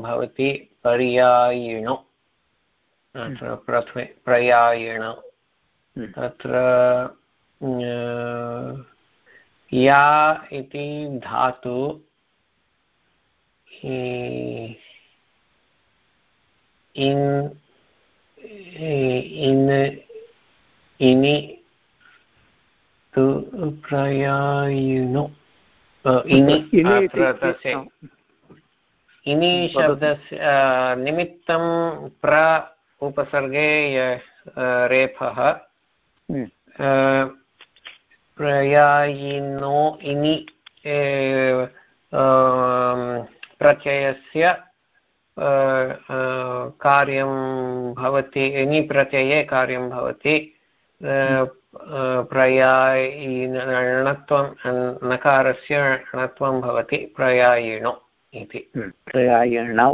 भवति पर्यायिणो अत्र प्रथमे प्रयायिण। तत्र या इति धातु इन् इन् इनि तु इनि अत्र तस्य इनि शब्दस्य निमित्तं प्र उपसर्गे रेफः। प्रयायिनो इनि प्रत्ययस्य कार्यं भवति इनि प्रत्यये कार्यं भवति। प्रयायिणत्वं नकारस्य णत्वं भवति प्रयायिणो इति। प्रयायिणौ।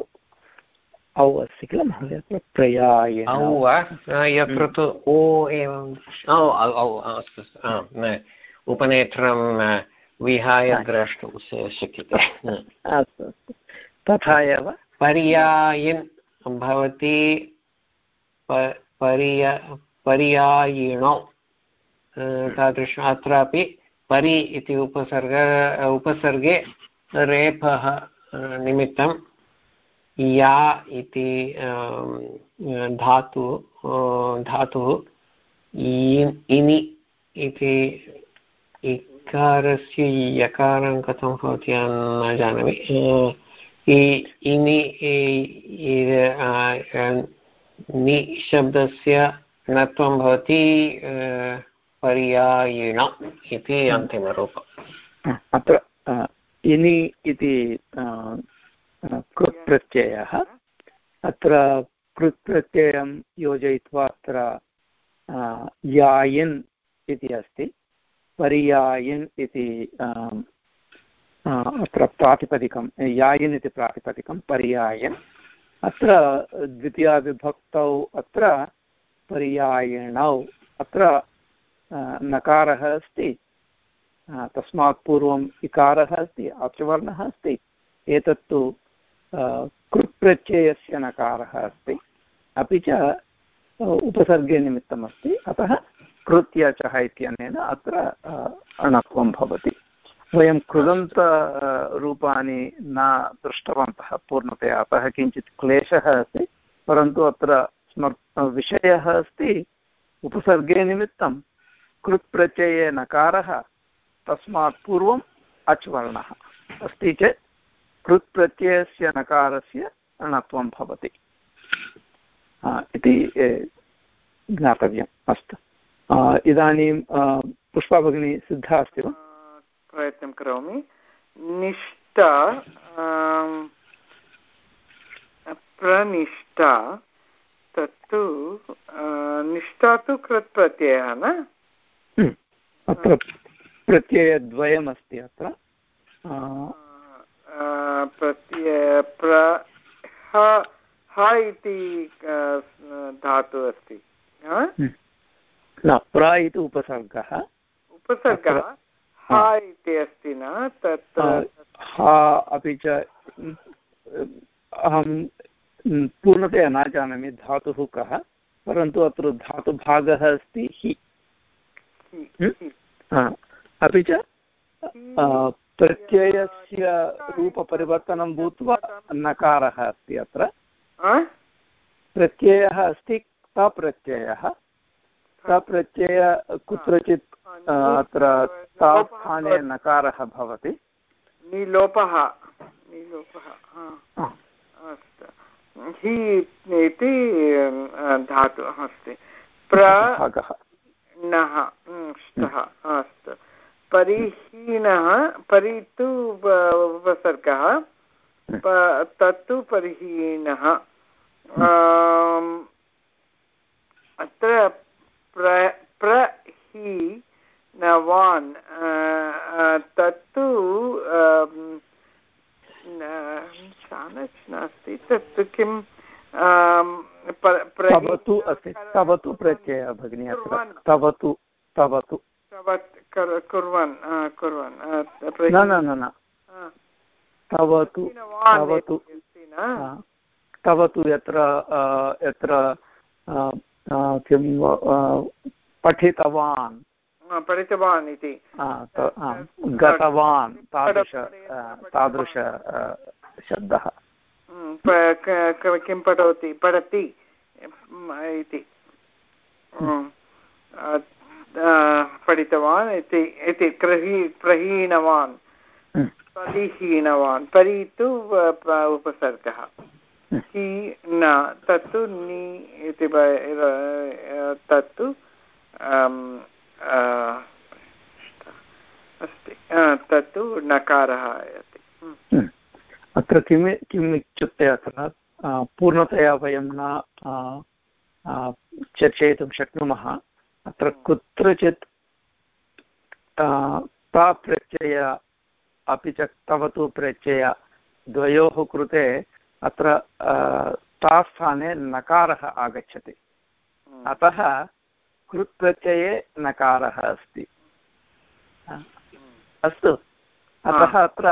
औ अस्ति किल महोदय? प्रयायिण। औ वा? यत्र तु ओ एवं औ औ अस्तु उपनेत्रं विहाय द्रष्टुं शक्यते। अस्तु अस्तु। तथा एव। पर्यायिन् भवति पर्य पर्यायिणौ। तादृश अत्रापि परि इति उपसर्ग, उपसर्गे रेफः निमित्तं या इति धातु धातुः इनि इति इकारस्य यकारं कथं भवति न जानामि। इनि निशब्दस्य णत्वं भवति पर्यायिण इति अन्तिमरूपम् अत्र इनि इति कृत् प्रत्ययः अत्र कृत् प्रत्ययं योजयित्वा अत्र यायिन् इति अस्ति। पर्यायिन् इति अत्र प्रातिपदिकं यायिन् इति प्रातिपदिकं पर्यायन्। अत्र द्वितीयाविभक्तौ अत्र पर्यायिणौ अत्र नकारः अस्ति। तस्मात् पूर्वम् इकारः अस्ति, आचवर्णः अस्ति। एतत्तु कृप्रत्ययस्य नकारः अस्ति। अपि च उपसर्गे निमित्तम् अस्ति अतः कृत्य चः इत्यनेन अत्र अणत्वं भवति। वयं कृदन्तरूपाणि न दृष्टवन्तः पूर्णतया। अतः किञ्चित् क्लेशः अस्ति। परन्तु अत्र स्मर्, विषयः अस्ति। उपसर्गे निमित्तं कृत्प्रत्यये नकारः तस्मात् पूर्वम् अच् वर्णः अस्ति चेत् कृत्प्रत्ययस्य नकारस्य णत्वं भवति। इति ज्ञातव्यम्। अस्तु। इदानीं पुष्पा भगिनी सिद्धा अस्ति वा? प्रयत्नं करोमि। निष्ठा प्रनिष्ठा, तत्तु निष्ठा तु कृत् प्रत्ययः न? अत्र प्रत्ययद्वयमस्ति अत्र। प्रत्यय प्र ह इति धातुः अस्ति। न प्र इति उपसर्गः। उपसर्गः? ह इति अस्ति न? तत् हा अपि च अहं पूर्णतया न जानामि धातुः कः परन्तु अत्र धातुभागः अस्ति हि। अपि च प्रत्ययस्य रूपपरिवर्तनं भूत्वा नकारः अस्ति अत्र। प्रत्ययः अस्ति तप्रत्ययः तप्रत्यय कुत्रचित् अत्र स्थाने नकारः भवति। निलोपः। निलोपः अस्तु। हि इति धातुः अस्ति। प्र नः ष्टः अस्तु। परिहीनः परि तु उपसर्गः। तत्तु परिहीनः। अत्र प्र प्रहि नवान् तत्तु शानच् नास्ति। तत् किं तव तु अस्ति तव तु प्रत्ययः भगिनी अत्र। तव तु तव तु। कुर्वन् कुर्वन्। न न न न। तव तु तव तु। तव तु यत्र यत्र किं पठितवान्। पठितवान् इति। गतवान् तादृश तादृश शब्दः। किं पठति? पठति इति। पठितवान् इति प्रही प्रहीणवान्। परिहीणवान्। परि तु उपसर्गः। न तत्तु नि इति तत्तु अस्ति। तत्तु नकारः अत्र किम् किम् इत्युक्ते अत्र पूर्णतया वयं न चर्चयितुं शक्नुमः। अत्र कुत्रचित् ता प्रत्यय अपि च तवतु प्रत्यय द्वयोः कृते अत्र ता स्थाने नकारः आगच्छति। अतः कृत्प्रत्यये नकारः अस्ति। अस्तु। अतः अत्र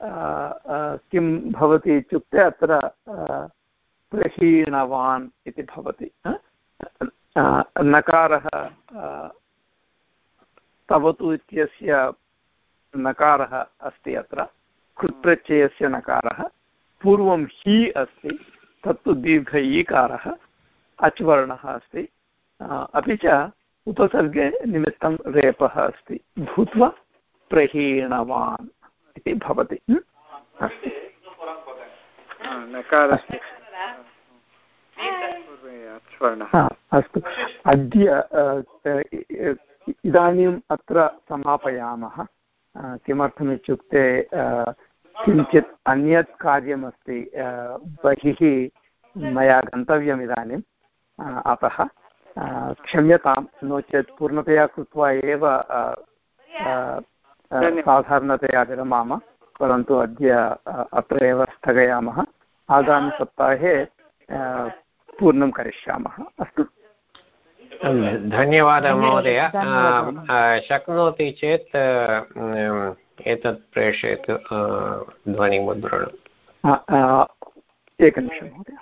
किं भवति इत्युक्ते अत्र प्रहीणवान् इति भवति नकारः तवतु इत्यस्य नकारः अस्ति अत्र, कृत्प्रत्ययस्य नकारः, पूर्वं हि अस्ति, तत्तु दीर्घ ईकारः अच्वर्णः अस्ति अपि च उपसर्गे निमित्तं रेपः अस्ति, भूत्वा प्रहीणवान् इति भवति अस्ति। अस्तु। अद्य इदानीम् अत्र समापयामः। किमर्थमित्युक्ते किञ्चित् अन्यत् कार्यमस्ति बहिः मया गन्तव्यम् इदानीम् अतः क्षम्यतां नो चेत् पूर्णतया कृत्वा एव साधारणतया विरमाम परन्तु अद्य अत्र एव स्थगयामः। आगामिसप्ताहे पूर्णं करिष्यामः। अस्तु। धन्यवादः महोदय। शक्नोति चेत् एतत् प्रेषयतु ध्वनिमुद्रणम्। एकनिमिषं महोदय।